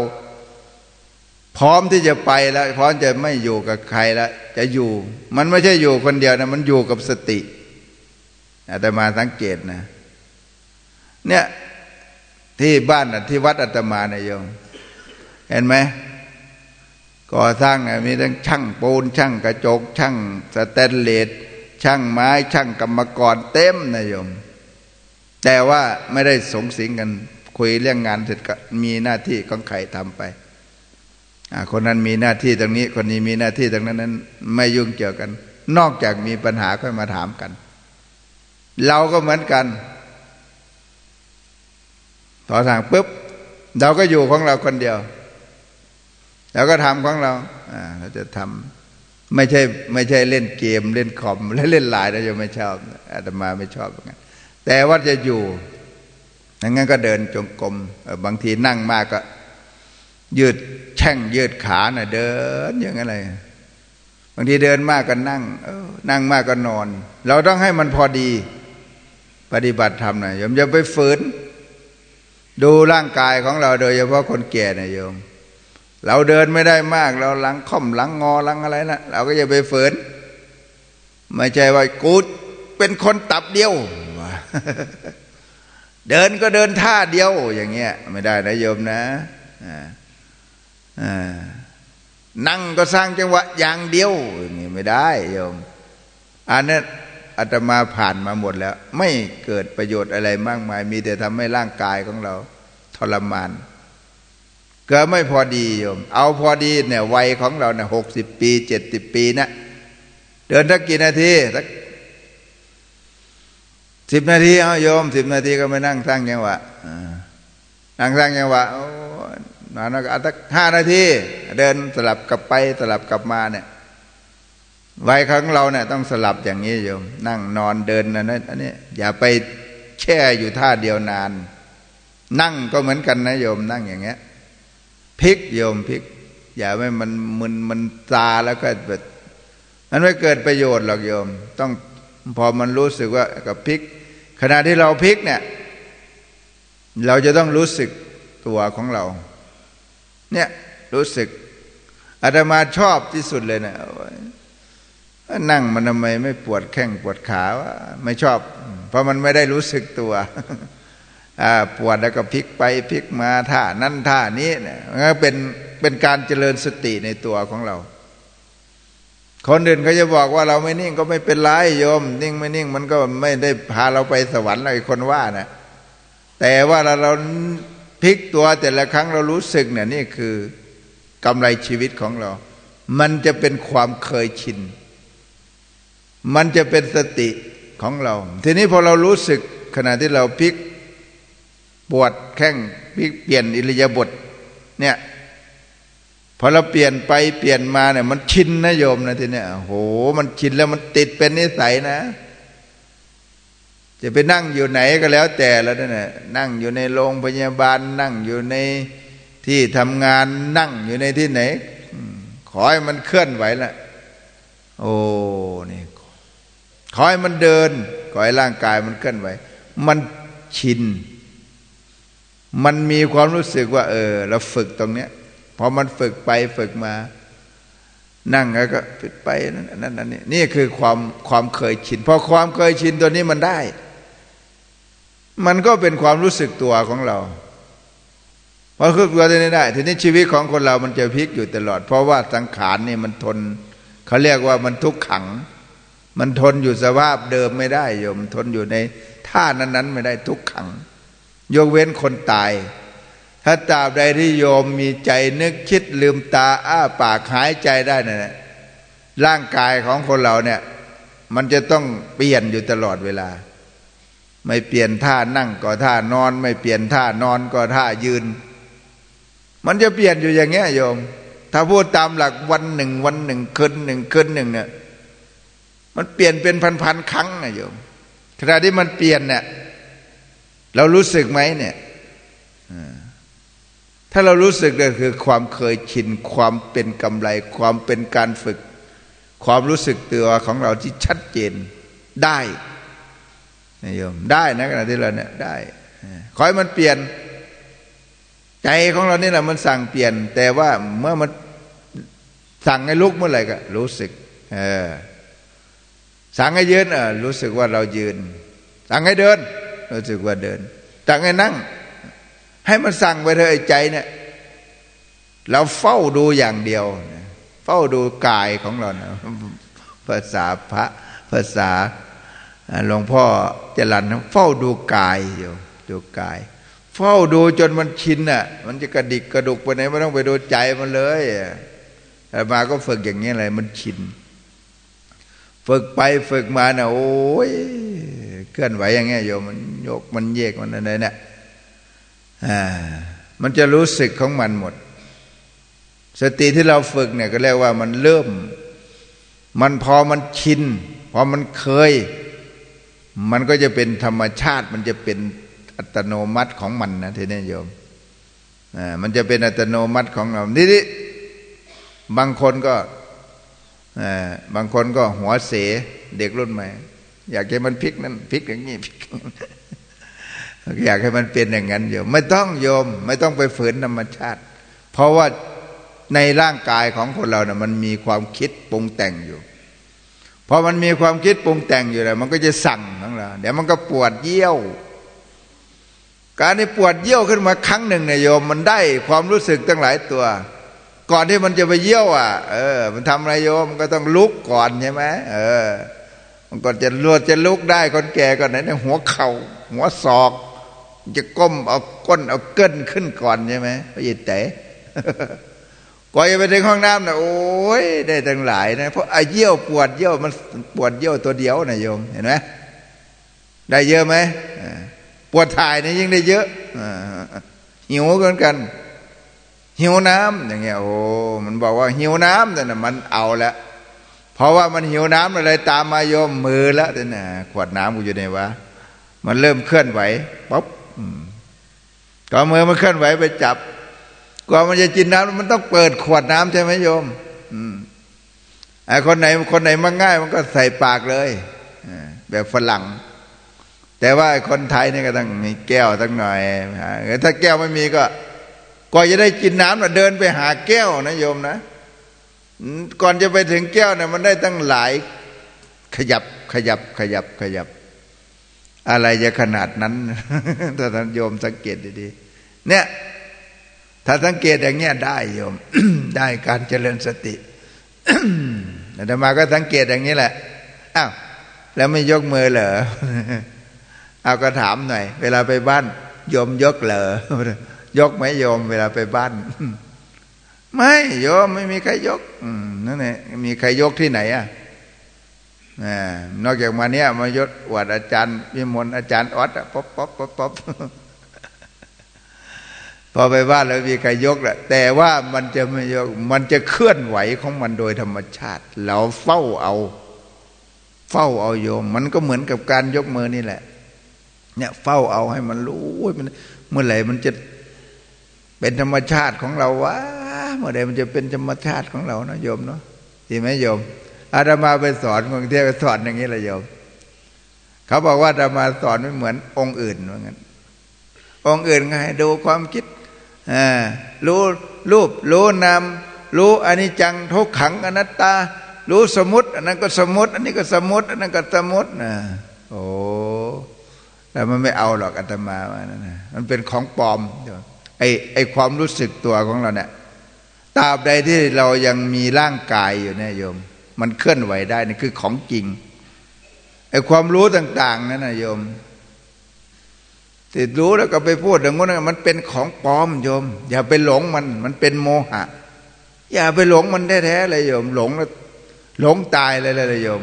พร้อมที่จะไปแล้ว พร้อมจะไม่อยู่กับใครแล้วจะอยู่ มันไม่ใช่อยู่คนเดียวนะมันอยู่กับสติอาตมาสังเกตนะ เนี่ยที่บ้านที่วัดอาตมาเนี่ยโยมเห็นไหม ก่อสร้างเนี่ยมีทั้งช่างปูนช่างกระจก ช่างสแตนเลสช่างไม้ช่างกรรมกรเต็มนะโยม แต่ว่าไม่ได้สงสิงกันคุยเรื่องงานเสร็จก็มีหน้าที่ของใครทำไปคนนั้นมีหน้าที่ตรงนี้ คนนี้มีหน้าที่ตรงนั้นนั้น ไม่ยุ่งเกี่ยวกัน นอกจากมีปัญหาค่อยมาถามกัน เราก็เหมือนกันต่อทางปุ๊บ เราก็อยู่ของเราคนเดียว เราก็ทำของเราเราจะทำไม่ใช่ไม่ใช่เล่นเกมเล่นคอมและเล่นไลน์เราจะไม่ชอบอาตมาไม่ชอบเหมือนกันแต่ว่าจะอยู่งั้นก็เดินจงกรมบางทีนั่งมากก็ ยืดแช่งยืดขาน่ะเดินอย่างไรบางทีเดินมากก็นั่งนั่งมากก็นอน เราต้องให้มันพอดี ปฏิบัติธรรมนะโยมอย่าไปฝืน ดูร่างกายของเราโดยเฉพาะคนแก่นะโยม เราเดินไม่ได้มาก เราหลังค่อมหลังงอหลังอะไรนะเราก็อย่าไปฝืนไม่ใช่ว่ากูเป็นคนตับเดียว เดินก็เดินท่าเดียว อย่างเงี้ย ไม่ได้นะโยมนะนั่งก็สร้างจังหวะอย่างเดียวอย่างเงี้ยไม่ได้โยมอันนี้อาตมาผ่านมาหมดแล้ว ไม่เกิดประโยชน์อะไรมากมาย มีแต่ทำให้ร่างกายของเรา ทรมาน ก็ไม่พอดีโยม เอาพอดีเนี่ยวัยของเราเนี่ยหกสิบปีเจ็ดสิบปีนะเดินสักกี่นาทีสักสิบนาทีเอาโยมสิบนาทีก็ไม่นั่งสร้างยังวะนั่งสร้างยังวะนานก็สักห้านาทีเดินสลับกลับไปสลับกลับมาเนี่ยวัยของเราเนี่ยต้องสลับอย่างนี้โยม นั่งนอนเดินนะนั่นอันนี้อย่าไปแช่อยู่ท่าเดียวนาน นั่งก็เหมือนกันนะโยมนั่งอย่างเงี้ย พลิกโยมพลิก อย่าไม่มันมึนมันตาแล้วก็แบบมันไม่เกิดประโยชน์หรอกโยม ต้องพอมันรู้สึกว่ากับพลิก ขณะที่เราพลิกเนี่ย เราจะต้องรู้สึกตัวของเรา เนี่ยรู้สึกอาตมาชอบที่สุดเลยนะนั่งมันทำไมไม่ปวดแข้งปวดขาวะไม่ชอบ เพราะมันไม่ได้รู้สึกตัว ปวดแล้วก็พลิกไปพลิกมาท่านั้นท่านี้เนี่ยเป็นเป็นการเจริญสติในตัวของเรา คนอื่นเขาจะบอกว่าเราไม่นิ่งก็ไม่เป็นไรโยม นิ่งไม่นิ่ง มันก็ไม่ได้พาเราไปสวรรค์เลยคนว่านะแต่ว่าเราเราพลิกตัวแต่ละครั้งเรารู้สึกเนี่ยนี่คือกำไรชีวิตของเรา มันจะเป็นความเคยชิน มันจะเป็นสติของเรา ทีนี้พอเรารู้สึกขณะที่เราพลิก ปวดแข้งพลิกเปลี่ยนอิริยาบถเนี่ยพอเราเปลี่ยนไปเปลี่ยนมาเนี่ย มันชินนะโยมนะทีเนี้ยโห มันชินแล้วมันติดเป็นนิสัยนะ จะไปนั่งอยู่ไหนก็แล้วแต่แล้วนั่นแหละนั่งอยู่ในโรงพยาบาล นั่งอยู่ในที่ทำงานนั่งอยู่ในที่ไหน ขอให้มันเคลื่อนไหวละโอ้นี่ขอให้มันเดิน ขอให้ร่างกายมันเคลื่อนไหว มันชิน มันมีความรู้สึกว่า เออ เราฝึกตรงเนี้ยพอมันฝึกไปฝึกมา นั่งแล้วก็ฝึกไปนั่นนั่นนี่นี่คือความความเคยชินพอความเคยชินตัวนี้มันได้ มันก็เป็นความรู้สึกตัวของเราพอคือตัวนี้ได้ ทีนี้ชีวิตของคนเรามันจะพลิกอยู่ตลอด เพราะว่าสังขารนี่มันทนเขาเรียกว่ามันทุกขัง มันทนอยู่สภาพเดิมไม่ได้โยมทนอยู่ในท่านั้นๆ ไม่ได้ทุกขัง ยกเว้นคนตาย ถ้าตราบใดที่โยมมีใจนึกคิดลืมตาอ้าปากหายใจได้นะ่ะร่างกายของคนเราเนี่ย มันจะต้องเปลี่ยนอยู่ตลอดเวลา ไม่เปลี่ยนท่านั่งก็ท่านอน ไม่เปลี่ยนท่านอนก็ท่ายืน มันจะเปลี่ยนอยู่อย่างเงี้ยโยม ถ้าพูดตามหลักวันหนึ่ง วันหนึ่งคืนหนึ่งคืนหนึ่งเนี่ยมันเปลี่ยนเป็นพันๆครั้งนะโยมขณะที่มันเปลี่ยนเนี่ย เรารู้สึกไหมเนี่ยถ้าเรารู้สึกก็คือความเคยชิน ความเป็นกำไร ความเป็นการฝึก ความรู้สึกตัวของเราที่ชัดเจนได้นะโยมได้นะขณะที่เราเนี่ยได้ขอให้มันเปลี่ยน ใจของเรานี่แหละมันสั่งเปลี่ยน แต่ว่าเมื่อมันสั่งให้ลุกเมื่อไหร่ก็ รู้สึก เออ สั่งให้ยืนเออรู้สึกว่าเรายืน สั่งให้เดิน รู้สึกว่าเดินสั่งให้นั่ง ให้มันสั่งไปเถอะใจเนี่ยเราเฝ้าดูอย่างเดียว เฝ้าดูกายของเรานะภาษาพระภาษาหลวงพ่อจรันเฝ้าดูกายอยู่ดูกาย เฝ้าดูจนมันชินอะ มันจะกระดิกกระดุกไปไหนไม่ต้องไปดูใจมันเลยแต่มาก็ฝึกอย่างนี้อะไรมันชิน ฝึกไปฝึกมาเนะ่ะโอ้ยเคลื่อนไหวอย่างเงี้ยโยมมันยกมันเยกมันอะไรเนี่ยมันจะรู้สึกของมันหมด สติที่เราฝึกเนี่ยก็เรียกว่ามันเริ่ม มันพอมันชินพอมันเคย มันก็จะเป็นธรรมชาติ มันจะเป็นอัตโนมัติของมันนะทีนี้โยมมันจะเป็นอัตโนมัติของเรานี่นี่บางคนก็ บางคนก็หัวเสเด็กรุ่นใหม่ อยากให้มันพลิกนั่นพลิกอย่างนี้พลิกอยากให้มันเป็นอย่างนั้นโยมไม่ต้องโยม ไม่ต้องไปฝืนธรรมชาติ เพราะว่าในร่างกายของคนเราเนะ่ยมันมีความคิดปรุงแต่งอยู่พอมันมีความคิดปรุงแต่งอยู่แล้วมันก็จะสั่งของเราเดี๋ยวมันก็ปวดเยี่ยว การที่ปวดเยี่ยวขึ้นมาครั้งหนึ่งเนี่ยโยมมันได้ความรู้สึกตั้งหลายตัว ก่อนที่มันจะไปเยี่ยวอะ เออ มันทำอะไรโยมก็ต้องลุกก่อนใช่ไหมเออ มันก็จะรวดจะลุกได้คนแก่ก่อนไหนเนี่ยหัวเข่าหัวศอก จะก้มเอาก้นเอาเกินขึ้นก่อนใช่ไหมพระยิตแต่ก่อนจะไปถึงห้องน้ำนะโอ้ยได้ตั้งหลายนะเพราะไอ้เยี่ยวปวดเยี่ยวมันปวดเยี่ยวตัวเดียวนะโยมเห็นไหมได้เยอะไหมปวดถ่ายนี่ยิ่งได้เยอะหิวกันกัน หิวน้ำอย่างเงี้ยโอ้มันบอกว่าหิวน้ำแต่น่ะมันเอาล้วเพราะว่ามันหิวน้ำอะไรตามมาโยมมือแล้วแต่น่ะขวดน้ำกูอยู่ในวะมันเริ่มเคลื่อนไหวป๊บก็มือมันเคลื่อนไหวไปจับกว่ามันจะกินน้ำมันต้องเปิดขวดน้ำใช่ไหมโยมไอ้คนไหนคนไหนมันง่าย มันก็ใส่ปากเลยแบบฝรั่ง แต่ว่าคนไทยนี่ก็ต้องมีแก้วตั้งหน่อยถ้าแก้วไม่มีก็ ก่อนจะได้กินน้ำเราเดินไปหาแก้วนะโยมนะ ก่อนจะไปถึงแก้วเนี่ยมันได้ตั้งหลายขยับขยับขยับขยับ อะไรจะขนาดนั้น ถ้าท่านโยมสังเกตดีๆเนี่ย ถ้าสังเกตอย่างเงี้ยได้โยม ได้การเจริญสติแต่มาก็สังเกตอย่างนี้แหละอ้าวแล้วไม่ยกมือเหรอเอาก็ถามหน่อย เวลาไปบ้านโยมยกเหรอ ยกไหมโยมเวลาไปบ้าน ไม่โยมไม่มีใครยกนั่นแหละมีใครยกที่ไหนอะนอกจากมาเนี้ยมายศวัดอาจารย์พิมลอาจารย์ออดป๊อปป๊อปป๊อปป๊อปพอไปบ้านแล้วมีใครยกแหละแต่ว่ามันจะไม่ยก มันจะเคลื่อนไหวของมันโดยธรรมชาติ เราเฝ้าเอา เฝ้าเอาโยม มันก็เหมือนกับการยกมือนี่แหละ เนี่ย เฝ้าเอาให้มันรู้มันเมื่อไหร่มันจะ เป็นธรรมชาติของเราวะเมื่อใดมันจะเป็นธรรมชาติของเราเนาะโยมเนาะดีไหมโยมอาตมาไปสอนคนเที่ยวสอนอย่างนี้แหละโยม เขาบอกว่าอาตมาสอนไม่เหมือนองค์อื่นว่างั้นองค์อื่นไงดูความคิดอ่ารู้รูปรู้นามรู้อนิจจังทุกขังอนัตตา รู้สมุติ อันนั้นก็สมุติ อันนี้ก็สมุติ อันนั้นก็สมุตินะโอ้แต่มันไม่เอาหรอกอาตมาว่านั่นนะมันเป็นของปลอม ไอไอความรู้สึกตัวของเราเนี่ยตราบใดที่เรายังมีร่างกายอยู่เนี่ยโยม มันเคลื่อนไหวได้นี่คือของจริงไอความรู้ต่าง ๆนั่นนะโยมติดรู้แล้วก็ไปพูดอย่างนั้นมันเป็นของปลอมโยม อย่าไปหลงมัน มันเป็นโมหะ อย่าไปหลงมันแท้ๆเลยโยม หลงแล้วหลงตายเลยเลยโยม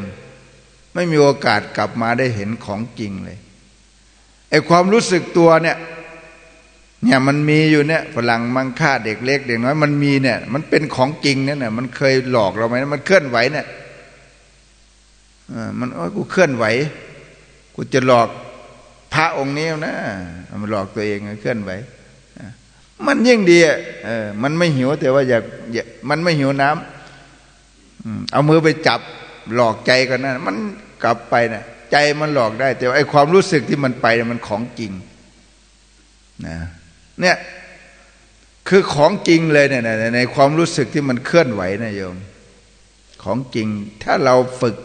ไม่มีโอกาสกลับมาได้เห็นของจริงเลยไอความรู้สึกตัวเนี่ย เนี่ยมันมีอยู่เนี่ยฝรั่งมังค่าเด็กเล็กเด็กน้อยมันมีเนี่ย มันเป็นของจริงเนี่ยมันเคยหลอกเราไหมมันเคลื่อนไหวเนี่ยมันโอ้กูเคลื่อนไหว กูจะหลอกพระองค์นี้นะมันหลอกตัวเองเคลื่อนไหวมันยิ่งดีอะมันไม่หิวแต่ว่าอยากมันไม่หิวน้ำเอามือไปจับหลอกใจกันนะมันกลับไปนะใจมันหลอกได้ แต่ไอ้ความรู้สึกที่มันไปมันของจริงนะ เนี่ยคือของจริงเลยเนี่ยในความรู้สึกที่มันเคลื่อนไหวนะโยม ของจริงถ้าเราฝึก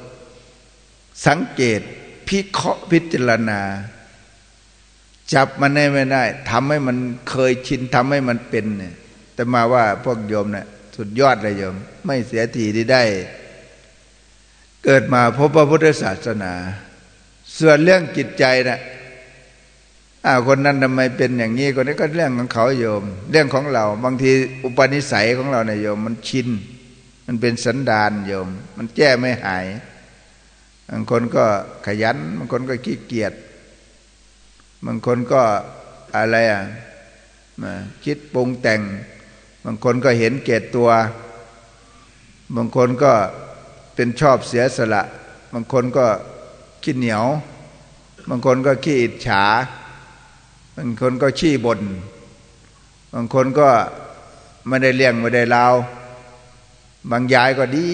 สังเกตพิเคราะห์พิจารณา จับมันได้ไม่ได้ทำให้มันเคยชินทำให้มันเป็นเนี่ยแต่มาว่าพวกโยมเนะี่ยสุดยอดเลยโยม ไม่เสียทีที่ได้ เกิดมาพบพระพุทธศาสนา ส่วนเรื่องจิตใจนะ่ะ อ้าวคนนั้นทำไมเป็นอย่างนี้คนนี้ก็เรื่องของเขาโยม เรื่องของเรา บางทีอุปนิสัยของเราเนี่ยโยม มันชิน มันเป็นสันดานโยม มันแก้ไม่หาย บางคนก็ขยัน บางคนก็ขี้เกียจ บางคนก็อะไรอะคิดปรุงแต่ง บางคนก็เห็นเกตตัว บางคนก็เป็นชอบเสียสละ บางคนก็ขี้เหนียว บางคนก็ขี้อิจฉา บางคนก็ขี้บน่นบางคนก็ไม่ได้เลี้ยงไม่ได้ลาวบางยายก็ดี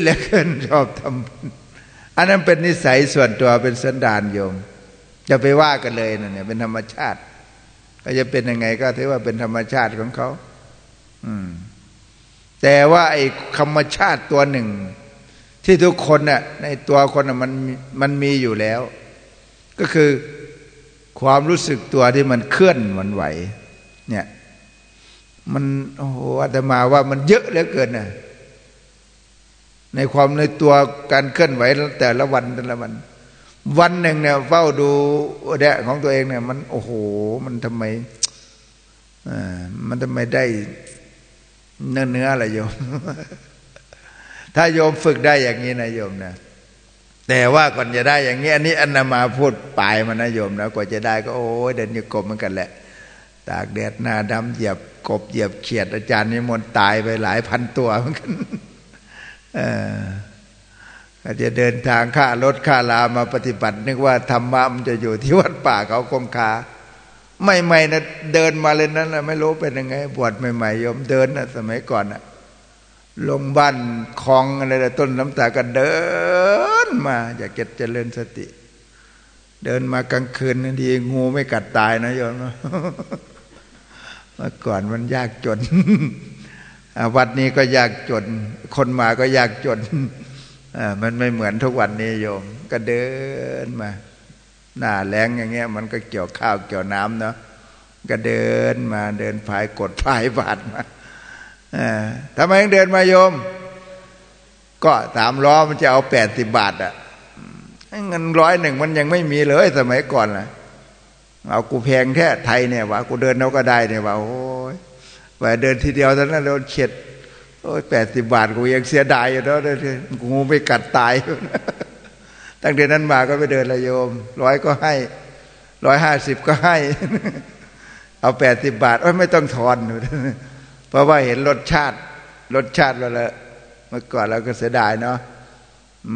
เหลือเกินชอบทำอันนั้นเป็นนิสัยส่วนตัวเป็นสันดานโยมจะไปว่ากันเลยนะเนี่ยเป็นธรรมชาติ ก็จะเป็นยังไงก็ถือว่าเป็นธรรมชาติของเขา อืม แต่ว่าไอ้ธรรมชาติตัวหนึ่ง ที่ทุกคนน่ะในตัวคนน่ะมันมันมีอยู่แล้ว ก็คือ ความรู้สึกตัวที่มันเคลื่อนมันไหว เนี่ย มันโอ้โหอาตมาว่ามันเยอะเหลือเกินนะในความในตัวการเคลื่อนไหวแต่ละวันแต่ละวัน วันหนึ่งเนี่ย เฝ้าดูแดะของตัวเองเนี่ย มันโอ้โห มันทำไมอ่ามันทำไมได้เนื้อเนื้ออะไรโยม ถ้าโยมฝึกได้อย่างนี้นะโยมนะ แต่ว่าก่อนจะได้อย่างนี้อันนี้อันนามาพูดปลายมันนะโยมนะกว่าจะได้ก็โอ้ยเดินอยู่กบเหมือนกันแหละ ตากแดดหน้าดำเหยียบกบเหยียบเขียดอาจารย์นิมนต์ตายไปหลายพันตัวเหมือนกันเอออาจจะเดินทางค่ารถค่าลามาปฏิบัติ นึกว่าธรรมะมันจะอยู่ที่วัดป่าเขาคงคาไม่ใหม่นะเดินมาเลยนั้นนะไม่รู้เป็นยังไง บวชใหม่ๆโยมเดินนะสมัยก่อนนะ ลงบ้านคลองอะไรต้นน้ำตาก็เดินมาอยากเก็บเจริญสติ เดินมากลางคืนนั่นทีงูไม่กัดตายนะโยมเมื่อก่อนมันยากจน วัดนี้ก็ยากจน คนมาก็ยากจนมันไม่เหมือนทุกวันนี้โยม ก็เดินมา หน้าแรงอย่างเงี้ย มันก็เกี่ยวข้าวเกี่ยวน้ำเนาะก็เดินมาเดินพายกดพายบาดมา ทำไมยังเดินมาโยม ก็สามล้อมันจะเอาแปดสิบบาทอะเงินร้อยหนึ่งมันยังไม่มีเลยสมัยก่อนนะเอากูแพงแท้ไทยเนี่ยวะกูเดินเราก็ได้เนี่ยวะโอ้ยไปเดินทีเดียวเท่านั้นโดนเข็ดโอ้ยแปดสิบบาทกูยังเสียดายอยู่เนาะงูไม่กัดตายตั้งแต่นั้นมาก็ไปเดินละโยมร้อยก็ให้ร้อยห้าสิบก็ให้ เอาแปดสิบบาทโอ้ยไม่ต้องทอน เพราะว่าเห็นรสชาติรสชาติแล้วละเมื่อก่อนเราก็เสียดายเนาะ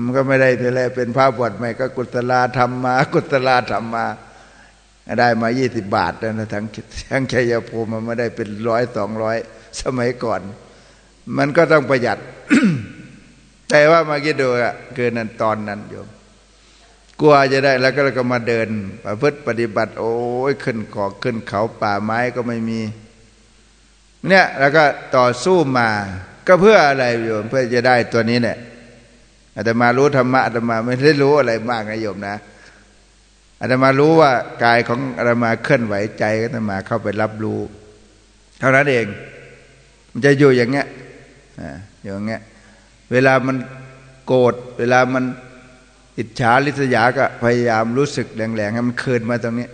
มันก็ไม่ได้เลยเป็นพระบวชใหม่ก็กุศลาธรรมมา กุศลาธรรมมา ได้มายี่สิบบาทนะทั้งทั้งชัยภูมิมันไม่ได้เป็นร้อยสองร้อยสมัยก่อน มันก็ต้องประหยัด แต่ว่ามาคิดดูอะเกินนั้นตอนนั้นโยมกลัวจะได้แล้วก็เราก็มาเดินประพฤติปฏิบัติ โอ้ยขึ้นขอขึ้นเขาป่าไม้ก็ไม่มี เนี่ยแล้วก็ต่อสู้มาก็เพื่ออะไรโยมเพื่อจะได้ตัวนี้เนี่ยอาตมารู้ธรรมะอาตมาไม่ได้รู้อะไรมากนะโยมนะอาตมารู้ว่ากายของอาตมาเคลื่อนไหวใจอาตมาเข้าไปรับรู้ เท่านั้นเอง มันจะอยู่อย่างเงี้ยอย่างเงี้ยเวลามันโกรธเวลามันอิจฉาลิษยาก็พยายามรู้สึกแรงๆให้มันคืนมาตรงนี้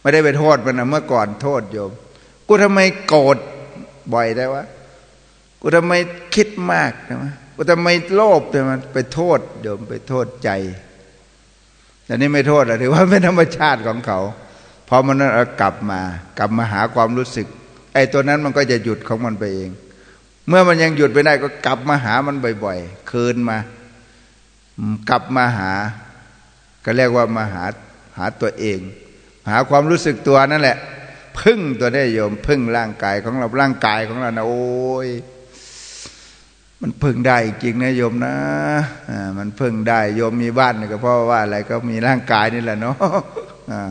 ไม่ได้ไปโทษมันนะเมื่อก่อนโทษโยม กูทำไมโกรธบ่อยได้วะกูทำไมคิดมากนะวะกูทำไมโลภแต่มันไปโทษโยมไปโทษใจแต่นี่ไม่โทษอะถือว่าเป็นธรรมชาติของเขาพอมันกลับมา กลับมาหาความรู้สึก ไอ้ตัวนั้นมันก็จะหยุดของมันไปเอง เมื่อมันยังหยุดไปได้ก็กลับมาหามันบ่อยๆคืนมา กลับมาหา ก็เรียกว่ามาหาหาตัวเอง หาความรู้สึกตัวนั่นแหละ พึ่งตัวได้โยมพึ่งร่างกายของเราร่างกายของเรานะโอ้ยมันพึ่งได้จริงนะโยมนะอ่ามันพึ่งได้โยมมีบ้านก็เพราะว่าอะไรก็มีร่างกายนี่แหละเนาะอ่า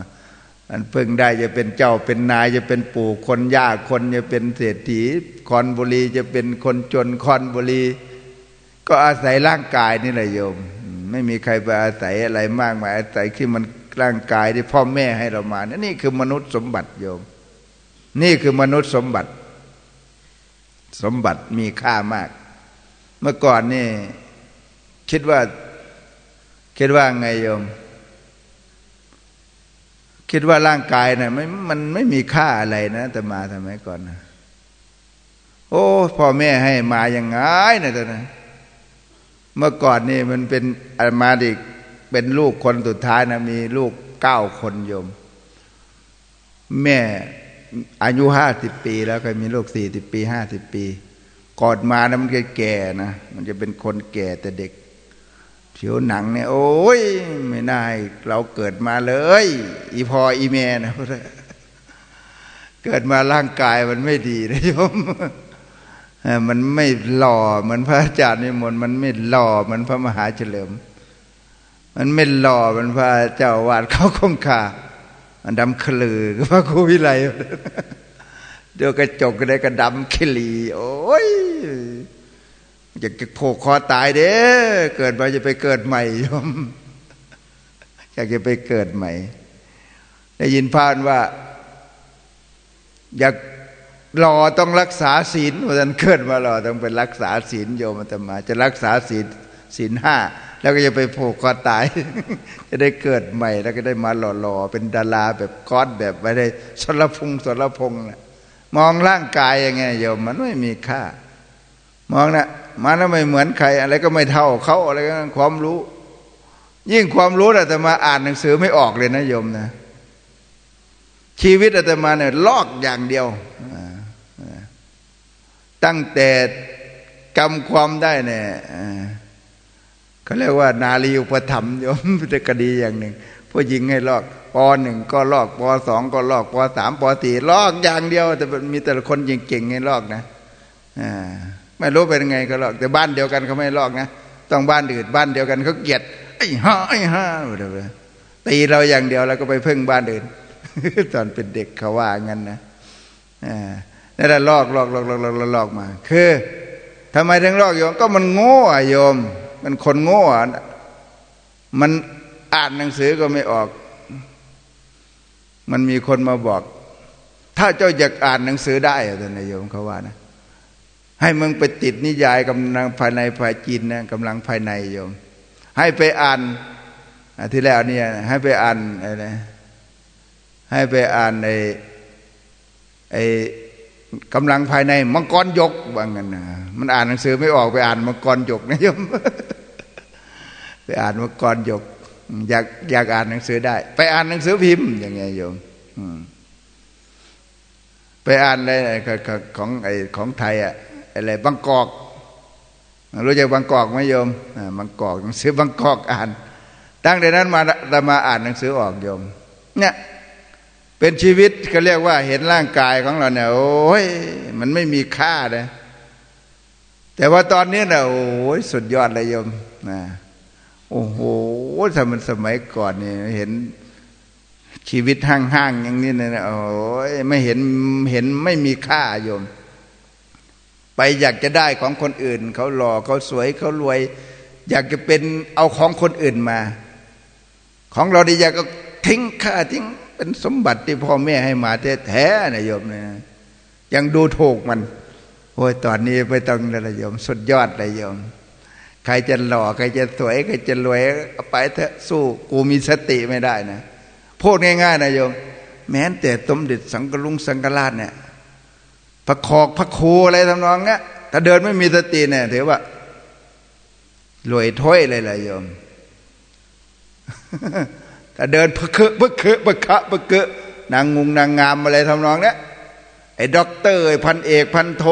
มันพึ่งได้จะเป็นเจ้าเป็นนายจะเป็นปู่คนยากคนจะเป็นเศรษฐีคอนบุรีจะเป็นคนจนคอนบุรี ก็อาศัยร่างกายนี่แหละโยม ไม่มีใครไปอาศัยอะไรมากมายอาศัยที่มันร่างกายที่พ่อแม่ให้เรามานี่คือมนุษย์สมบัติโยม นี่คือมนุษย์สมบัติ สมบัติมีค่ามาก เมื่อก่อนนี่คิดว่า คิดว่าไงโยม คิดว่าร่างกายนะ่ะไม่มันไม่มีค่าอะไรนะแต่มาทำไมก่อนนะโอ้พ่อแม่ให้มาอย่างไงนะตอนนั้นเมื่อก่อนนี่มันเป็นมาดิเป็นลูกคนสุดท้ายนะมีลูกเก้าคนโยม แม่ อายุห้าสิบปี แล้วก็มีลูกสี่สิบปีห้าสิบปีก่อนมานะมันแก่นะมันจะเป็นคนแก่แต่เด็กผิวหนังเนี่ย โอ้ย ไม่น่าเราเกิดมาเลย อีพออีเมนะเกิดมาร่างกายมันไม่ดีนะโยมมันไม่หล่อเหมือนพระอาจารย์นิมนต์มันไม่หล่อเหมือนพระมหาเฉลิม มันไม่หล่อเหมือนพระเจ้าวาดเขาคงคา มันดำคลือพระครูวิไลเดี๋ยวกระจกก็ได้กระดำขลี โอ้ยอยากจะโผล่คอตายเด้เกิดมาจะไปเกิดใหม่ยมอยากจะไปเกิดใหม่ ได้ยินพานว่า อยากรอต้องรักษาศีลวันนั้นเกิดมารอต้องเป็นรักษาศีลโยมมาตมา จะรักษาศีลศีลห้า แล้วก็จะไปโผล่คอตาย จะได้เกิดใหม่ แล้วก็ได้มาหล่อๆเป็นดาราแบบก้อนแบบไม่ได้สรพงสรพงนะมองร่างกายยังไงโยมมันไม่มีค่า มองนะมันไม่เหมือนใคร อะไรก็ไม่เท่าเขาอะไรก็ความรู้ ยิ่งความรู้แต่มาอ่านหนังสือไม่ออกเลยนะโยมนะ ชีวิตอาตมาเนี่ยลอกอย่างเดียว ตั้งแต่กำความได้เนี่ย เขาเรียกว่านาลีอุปธรรมโยมเป็นคดีอย่างหนึ่งผู้หญิงให้ลอกปหนึ่งก็ลอกปสองก็ลอกปสามปสี่ลอกอย่างเดียว แต่มีแต่ละคนเก่งๆให้ลอกนะอ่าไม่รู้เป็นไงก็ลอก แต่บ้านเดียวกันเขาไม่ลอกนะต้องบ้านอื่นบ้านเดียวกันเขาเกลียดไอ้ฮ่าไอ้ฮ่าตีเราอย่างเดียวแล้วก็ไปพึ่งบ้านอื่นตอนเป็นเด็กเขาว่างั้นนะอ่านั่นแหละลอกลอกลอกลอกลอกลอกมา คือทำไมถึงลอกโยมก็มันโง่อะโยม มันคนโง่อะมันอ่านหนังสือก็ไม่ออก มันมีคนมาบอก ถ้าเจ้าอยากอ่านหนังสือได้ท่านนายโยมเขาว่านะ ให้มึงไปติดนิยายกำลังภายในภายจีนนะกำลังภายในโยม ให้ไปอ่านที่แล้วเนี่ยให้ไปอ่านอะไรให้ไปอ่านในไอ้กำลังภายในมังกรยกว่างั้นนะมันอ่านหนังสือไม่ออกไปอ่านมังกรยกนะโยม ไปอ่านมังกรยก อยากอยากอ่านหนังสือได้ ไปอ่านหนังสือพิมพ์อย่างไงโยมไปอ่านอะไรของไอของไทยอะอะไรบางกอก รู้จักบางกอกไหมโยมบางกอกหนังสือบางกอกอ่าน ตั้งแต่นั้นมาเรามาอ่านหนังสือออกโยม เนี่ยเป็นชีวิตก็เรียกว่าเห็นร่างกายของเราเนี่ยโอ้ยมันไม่มีค่าเลยแต่ว่าตอนนี้เนะโอ้ยสุดยอดเลยโยมนะ โอ้โหถ้ามันสมัยก่อนเนี่ยเห็นชีวิตห้างๆอย่างนี้เนะโอ้ยไม่เห็นเห็นไม่มีค่าโยม ไปอยากจะได้ของคนอื่น เขาหล่อเขาสวยเขารวย อยากจะเป็นเอาของคนอื่นมา ของเราดีอยากก็ทิ้งค่าทิ้งเป็นสมบัติที่พ่อแม่ให้มาแท้ๆนะโยมเนี่ยยังดูถูกมันโอ้ยตอนนี้ไปต้องเลยโยม สุดยอดเลยโยม ใครจะหล่อใครจะสวยใครจะรวยไปเถอะสู้กูมีสติไม่ได้นะพูดง่ายๆนะโยม แม้แต่สมเด็จสังกลุงสังกราชเนี่ยพระคอกพระครูอะไรทำนองเนี้ยถ้าเดินไม่มีสติเนี่ยถือว่ารวยถ้วยเลยละโยมถ้าเดินพะเคอะพะเคอะพะคะพะเกะนางงงนางงามอะไรทำนองเนี้ยไอ้ด็อกเตอร์ไอ้พันเอกพันโท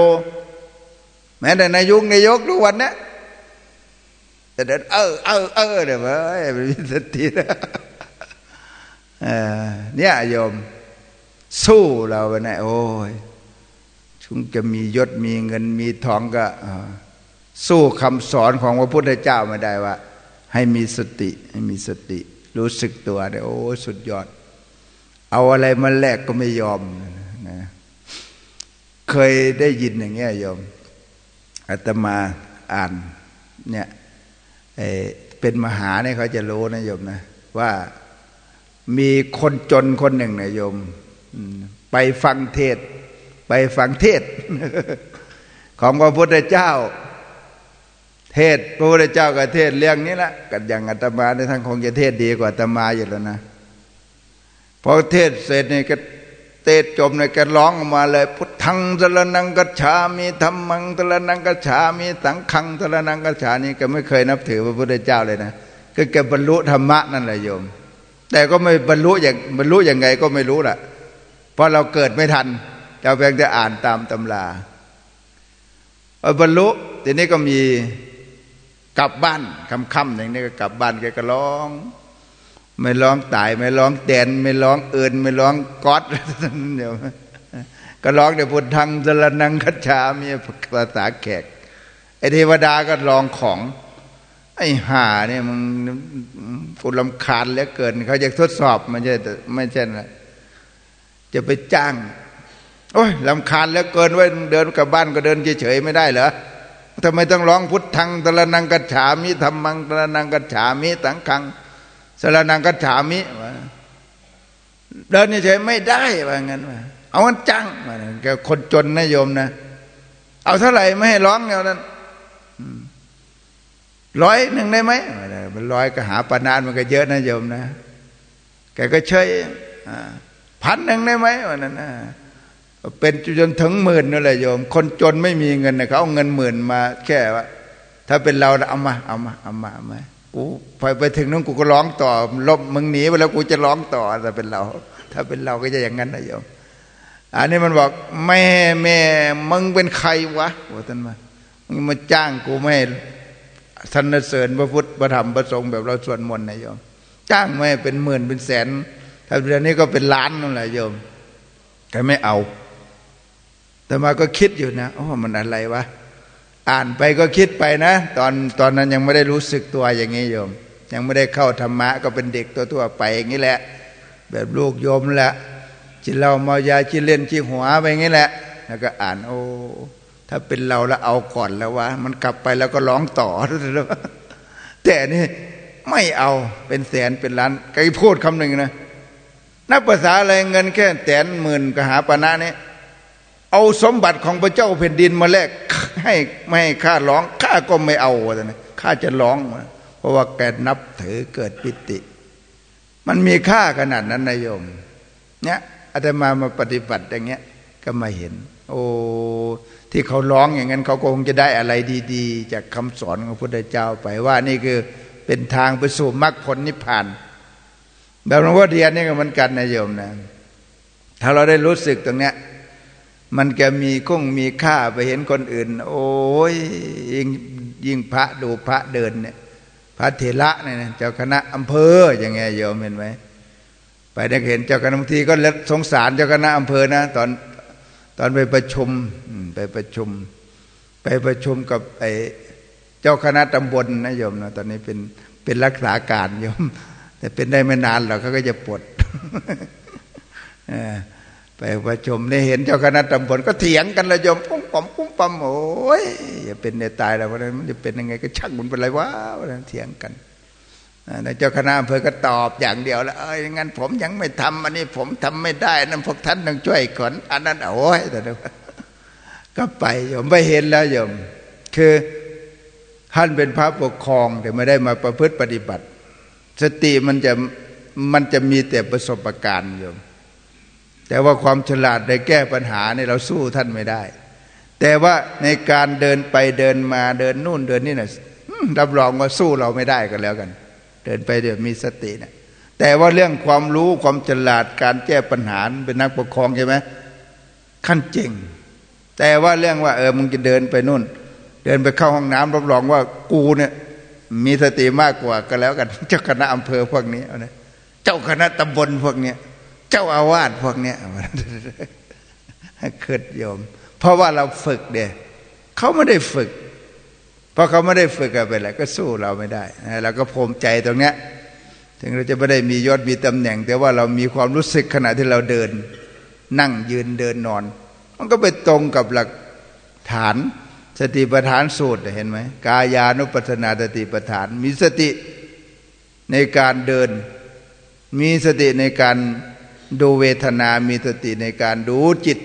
แม้แต่นายกนายกทุกวันเนี้ย จะเดินเออเออเออเดี๋ยวเอ้ยมีสตินะเนี่ยโยม สู้เราไปไหนโอ้ยชุงจะมียศมีเงินมีทองก็สู้คำสอนของพระพุทธเจ้าไม่ได้ว่า ให้มีสติ ให้มีสติ รู้สึกตัวเนี่ยโอ้สุดยอด เอาอะไรมาแลกก็ไม่ยอมนะเคยได้ยินอย่างเงี้ยโยมอาตมาอ่านเนี่ย เป็นมหาเนี่ยเขาจะรู้นะโยมนะ ว่ามีคนจนคนหนึ่งนะโยมไปฟังเทศ ไปฟังเทศ ของพระพุทธเจ้า เทศพระพุทธเจ้าก็เทศเรื่องนี้ละกันอย่างอาตมาในทานคงจะเทศดีกว่าอาตมาอยู่แล้วนะพอเทศเสร็จเนี่ก็ เตศจมในกร้องออกมาเลย พุทธังสรนังกัจฉามีธรรมังสรนังกัจฉามีสังขังสรนังกัจฉานี่แกไม่เคยนับถือพระพุทธเจ้าเลยนะก็แกบรรลุธรรมะนั่นแหละโยม แต่ก็ไม่บรรลุอย่างบรรลุอยังไงก็ไม่รู้ล่ะ เพราะเราเกิดไม่ทันเราเพียงแต่อ่านตามตำราบรรลุทีนี้ก็มีกลับบ้านค่ำๆอย่างนี้ก็กลับบ้านแกก็ร้อง ไม่ร้องตาย ไม่ร้องแดนไม่ร้องเอินไม่ร้องก๊อดเดี๋ยวก็ร้องเดี๋ยวพุทธังสรนังคัจฉามีภาษาแขกไอเทวดาก็ร้องของ ไอห่าเนี่ยมึงกูลำคาญเหลือเกิน เขาจะทดสอบไม่ใช่ไม่ใช่นะจะไปจ้าง โอ้ยลำคาญเหลือเกินว่าเดินกลับบ้านก็เดินเฉยๆไม่ได้เหรอทำไมต้องร้องพุทธังตะระนังกัจฉามิธรรมังตะระนังกัจฉามิสังขัง สรนังกัจฉามิเดินเฉยไม่ได้ว่างั้นว่าเอามันจังแกคนจนนะโยมนะ เอาเท่าไหร่ไม่ให้ร้องเ่านั้นร้อยหนึ่งได้ไหมมันร้อยก็หาปานานมันก็เยอะนะโยมนะ แกก็เฉยพันหนึ่งได้ไหมวันนั้นนะเป็นจนถึงหมื่นนั่นแหละโยม คนจนไม่มีเงินนะเขาเอาเงินหมื่นมาแค่ว่า ถ้าเป็นเราเอามาเอามาเอามาเอามา กูไปไปถึงนู้นกูก็ร้องต่อลบมึงหนีไปแล้วกูจะร้องต่อแต่เป็นเรา ถ้าเป็นเราก็จะอย่างนั้นนะโยมอันนี้มันบอกแม่แม่มึงเป็นใครวะบอกท่านมามึงมาจ้างกูไม่สรรเสริญพระพุทธพระธรรมพระสงฆ์แบบเราสวดมนต์นะโยม จ้างไม่เป็นหมื่นเป็นแสนถ้าเดือนนี้ก็เป็นล้านนั่นแหละโยม แต่ไม่เอา แต่มาก็คิดอยู่นะโอ้มันอะไรวะ อ่านไปก็คิดไปนะ ตอนตอนนั้นยังไม่ได้รู้สึกตัวอย่างนี้โยม ยังไม่ได้เข้าธรรมะก็เป็นเด็กตัวตัวไปอย่างนี้แหละ แบบลูกโยมแหละจิเราเมายาจิเล่นจิหัวไปอย่างนี้แหละ แล้วก็อ่านโอ้ถ้าเป็นเราแล้วเอาก่อนแล้ววะมันกลับไปแล้วก็ร้องต่อแต่นี่ไม่เอาเป็นแสนเป็นล้านไกพูดคำหนึ่งนะนับภาษาอะไรเงินแค่แสนหมื่นกหาปณะนี้ เอาสมบัติของพระเจ้าแผ่นดินมาแลกให้ไม่ให้ข้าร้องข้าก็ไม่เอาแต่นะข้าจะร้องเพราะว่าแกนับถือเกิดปิติ มันมีค่าขนาดนั้นนายโยม เนี่ยอาตมามาปฏิบัติอย่างเงี้ยก็มาเห็น โอ้ที่เขาร้องอย่างนั้นเขาคงจะได้อะไรดี ๆ จากคำสอนของพระพุทธเจ้าไปว่านี่คือเป็นทางไปสู่มรรคผลนิพพาน แบบหลวงพ่อเทียนนี่ก็เหมือนกันนะโยมนะถ้าเราได้รู้สึกตรงเนี้ย มันจะมีกุ้งมีค่าไปเห็นคนอื่น โอ้ยยิ่งยิ่งพระดูพระเดินเนี่ย พระเถระเนี่ยเจ้าคณะอำเภออย่างเงี้ยโยมเห็นไหมไปได้เห็นเจ้าคณะบางทีก็เล็สงสารเจ้าคณะอำเภอนะ ตอนตอนไปประชุมไปประชุม ไปประชุมกับไอ้เจ้าคณะตำบลนะโยมนะตอนนี้เป็นเป็นรักษาการโยม แต่เป็นได้ไม่นานหรอกเขาก็จะปวด ไปประชุมได้เห็นเจ้าคณะตำบลก็เถียงกันละโยมปุ้งปอมปุ้งปอมโอ้ยอย่าเป็นในตายแล้ววันนั้นมันจะเป็นยังไงก็ช่างมันเป็นไรวะวันนั้นเถียงกันเจ้าคณะอำเภอก็ตอบอย่างเดียวแล้วเอ้ยงั้นผมยังไม่ทำอันนี้ผมทำไม่ได้นั่นพวกท่านต้องช่วยก่อนอันนั้นโอ้ยแต่เดี๋ยวก็ไปโยมไปเห็นแล้วโยม คือท่านเป็นพระปกครองแต่ไม่ได้มาประพฤติปฏิบัติ สติมันจะมันจะมีแต่ประสบการณ์โยม แต่ว่าความฉลาดในแก้ปัญหาเนี่ยเราสู้ท่านไม่ได้ แต่ว่าในการเดินไปเดินมาเดินนู่นเดินนี่นะรับรองว่าสู้เราไม่ได้กันแล้วกัน เดินไปเดี๋ยวมีสตินะแต่ว่าเรื่องความรู้ความฉลาดการแก้ปัญหาเป็นนักปกครองใช่ไหมขั้นเจ๋งแต่ว่าเรื่องว่าเออมึงจะเดินไปนู่น เดินไปเข้าห้องน้ำรับรองว่ากูเนี่ย มีสติมากกว่าก็แล้วกัน เจ้าคณะอำเภอพวกนี้เนะเจ้าคณะตำบลพวกเนี้ย เจ้าอาวาสพวกเนี้ยเกิดโยม เพราะว่าเราฝึกเดียเขาไม่ได้ฝึกเพราะเขาไม่ได้ฝึกอะไรแหละก็สู้เราไม่ได้เราก็ภูมิใจตรงเนี้ย ถึงเราจะไม่ได้มียศมีตำแหน่ง แต่ว่าเรามีความรู้สึกขณะที่เราเดิน นั่งยืนเดินนอน มันก็ไปตรงกับหลักฐาน สติปัฏฐานสูตรเห็นไหมกายานุปัสนาสติปัฏฐาน มีสติในการเดิน มีสติในการ ดูเวทนามีสติในการดูจิต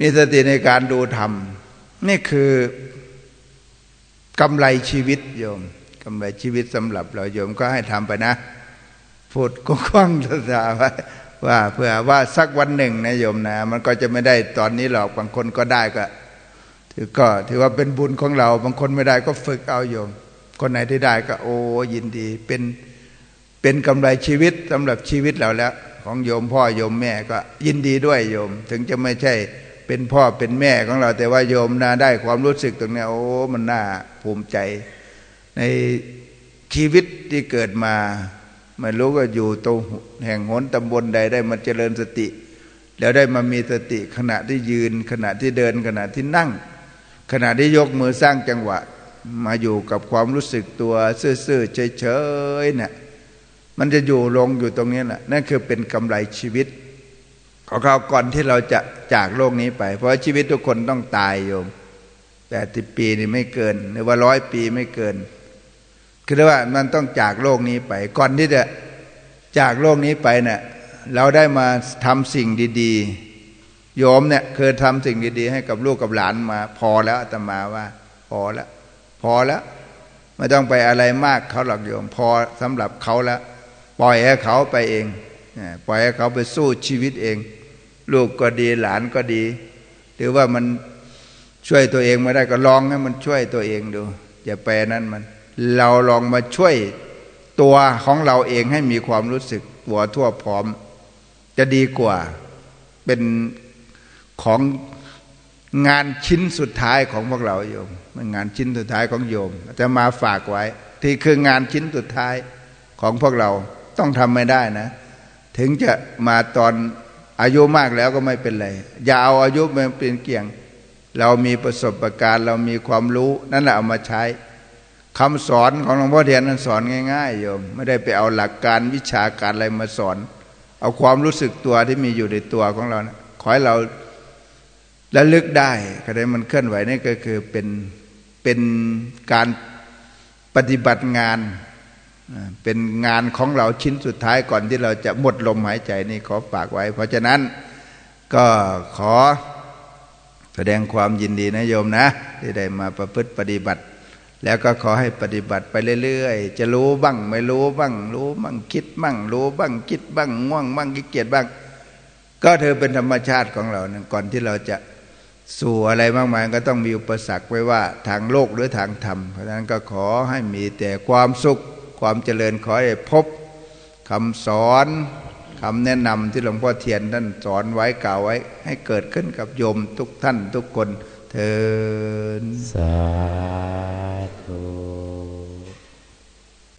มีสติในการดูธรรม นี่คือกำไรชีวิตโยมกำไรชีวิตสำหรับเราโยมก็ให้ทำไปนะ พูดกว้างๆษาว่าว่าเพื่อว่าสักวันหนึ่งนะโยมนะ มันก็จะไม่ได้ตอนนี้หรอกบางคนก็ได้ก็ถือก็ถือว่าเป็นบุญของเรา บางคนไม่ได้ก็ฝึกเอาโยม คนไหนที่ได้ก็โอ้ยินดี เป็นเป็นกำไรชีวิตสำหรับชีวิตเราแล้ว ของโยมพ่อโยมแม่ก็ยินดีด้วยโยม ถึงจะไม่ใช่เป็นพ่อเป็นแม่ของเรา แต่ว่าโยมน่าได้ความรู้สึกตรงนี้โอ้มันน่าภูมิใจ ในชีวิตที่เกิดมาไม่รู้ก็อยู่ตรงแห่งหนตำบลใดได้มาเจริญสติ แล้วได้มามีสติขณะที่ยืน ขณะที่เดินขณะที่นั่ง ขณะที่ยกมือสร้างจังหวะ มาอยู่กับความรู้สึกตัวซื่อๆเฉยๆเนี่ย มันจะอยู่ลงอยู่ตรงนี้แหละนั่นคือเป็นกำไรชีวิต ของเราก่อนที่เราจะจากโลกนี้ไป เพราะชีวิตทุกคนต้องตายโยมแปดสิบปีนี่ไม่เกิน หรือว่าร้อยปีไม่เกิน คือว่ามันต้องจากโลกนี้ไป ก่อนที่จะจากโลกนี้ไปเนะ่ยเราได้มาทำสิ่งดีๆ โยมเนี่ยเคยทำสิ่งดีๆ ให้กับลูกกับหลานมา พอแล้วอาตมาว่า พอแล้วพอแล้วไม่ต้องไปอะไรมากเขาหรอกโยม พอสำหรับเขาแล้ว ปล่อยให้เขาไปเองปล่อยให้เขาไปสู้ชีวิตเอง ลูกก็ดีหลานก็ดี หรือว่ามันช่วยตัวเองไม่ได้ก็ลองให้มันช่วยตัวเองดูอย่าไปนั้นมัน เราลองมาช่วยตัวของเราเองให้มีความรู้สึกตัวทั่วพร้อม จะดีกว่าเป็นของงานชิ้นสุดท้ายของพวกเราโยมมันงานชิ้นสุดท้ายของโยมจะมาฝากไว้ ที่คืองานชิ้นสุดท้ายของพวกเรา ต้องทำไม่ได้นะ ถึงจะมาตอนอายุมากแล้วก็ไม่เป็นไร อย่าเอาอายุมาเป็นเกี่ยง เรามีประสบการณ์เรามีความรู้นั่นแหละเอามาใช้คำสอนของหลวงพ่อเทียนนั้นสอนง่ายๆโยม ไม่ได้ไปเอาหลักการวิชาการอะไรมาสอน เอาความรู้สึกตัวที่มีอยู่ในตัวของเรานะขอให้เราระลึกได้ก็ได้มันเคลื่อนไหวนี่ก็คือเป็นเป็นการปฏิบัติงาน เป็นงานของเราชิ้นสุดท้ายก่อนที่เราจะหมดลมหายใจนี่ขอฝากไว้ เพราะฉะนั้นก็ขอแสดงความยินดีนะโยมนะ ที่ได้มาประพฤติปฏิบัติ แล้วก็ขอให้ปฏิบัติไปเรื่อยๆ จะรู้บ้างไม่รู้บ้าง รู้บ้างคิดบ้างรู้บ้างคิดบ้างง่วงบ้างขี้เกียจบ้าง ก็เธอเป็นธรรมชาติของเรานะก่อนที่เราจะสู่อะไรมากมายก็ต้องมีอุปสรรคไว้ว่าทางโลกหรือทางธรรม เพราะฉะนั้นก็ขอให้มีแต่ความสุข ความเจริญขอให้พบคำสอนคำแนะนำที่หลวงพ่อเทียนท่านสอนไว้กล่าวไว้ ให้เกิดขึ้นกับโยมทุกท่านทุกคนเถิดสาธุ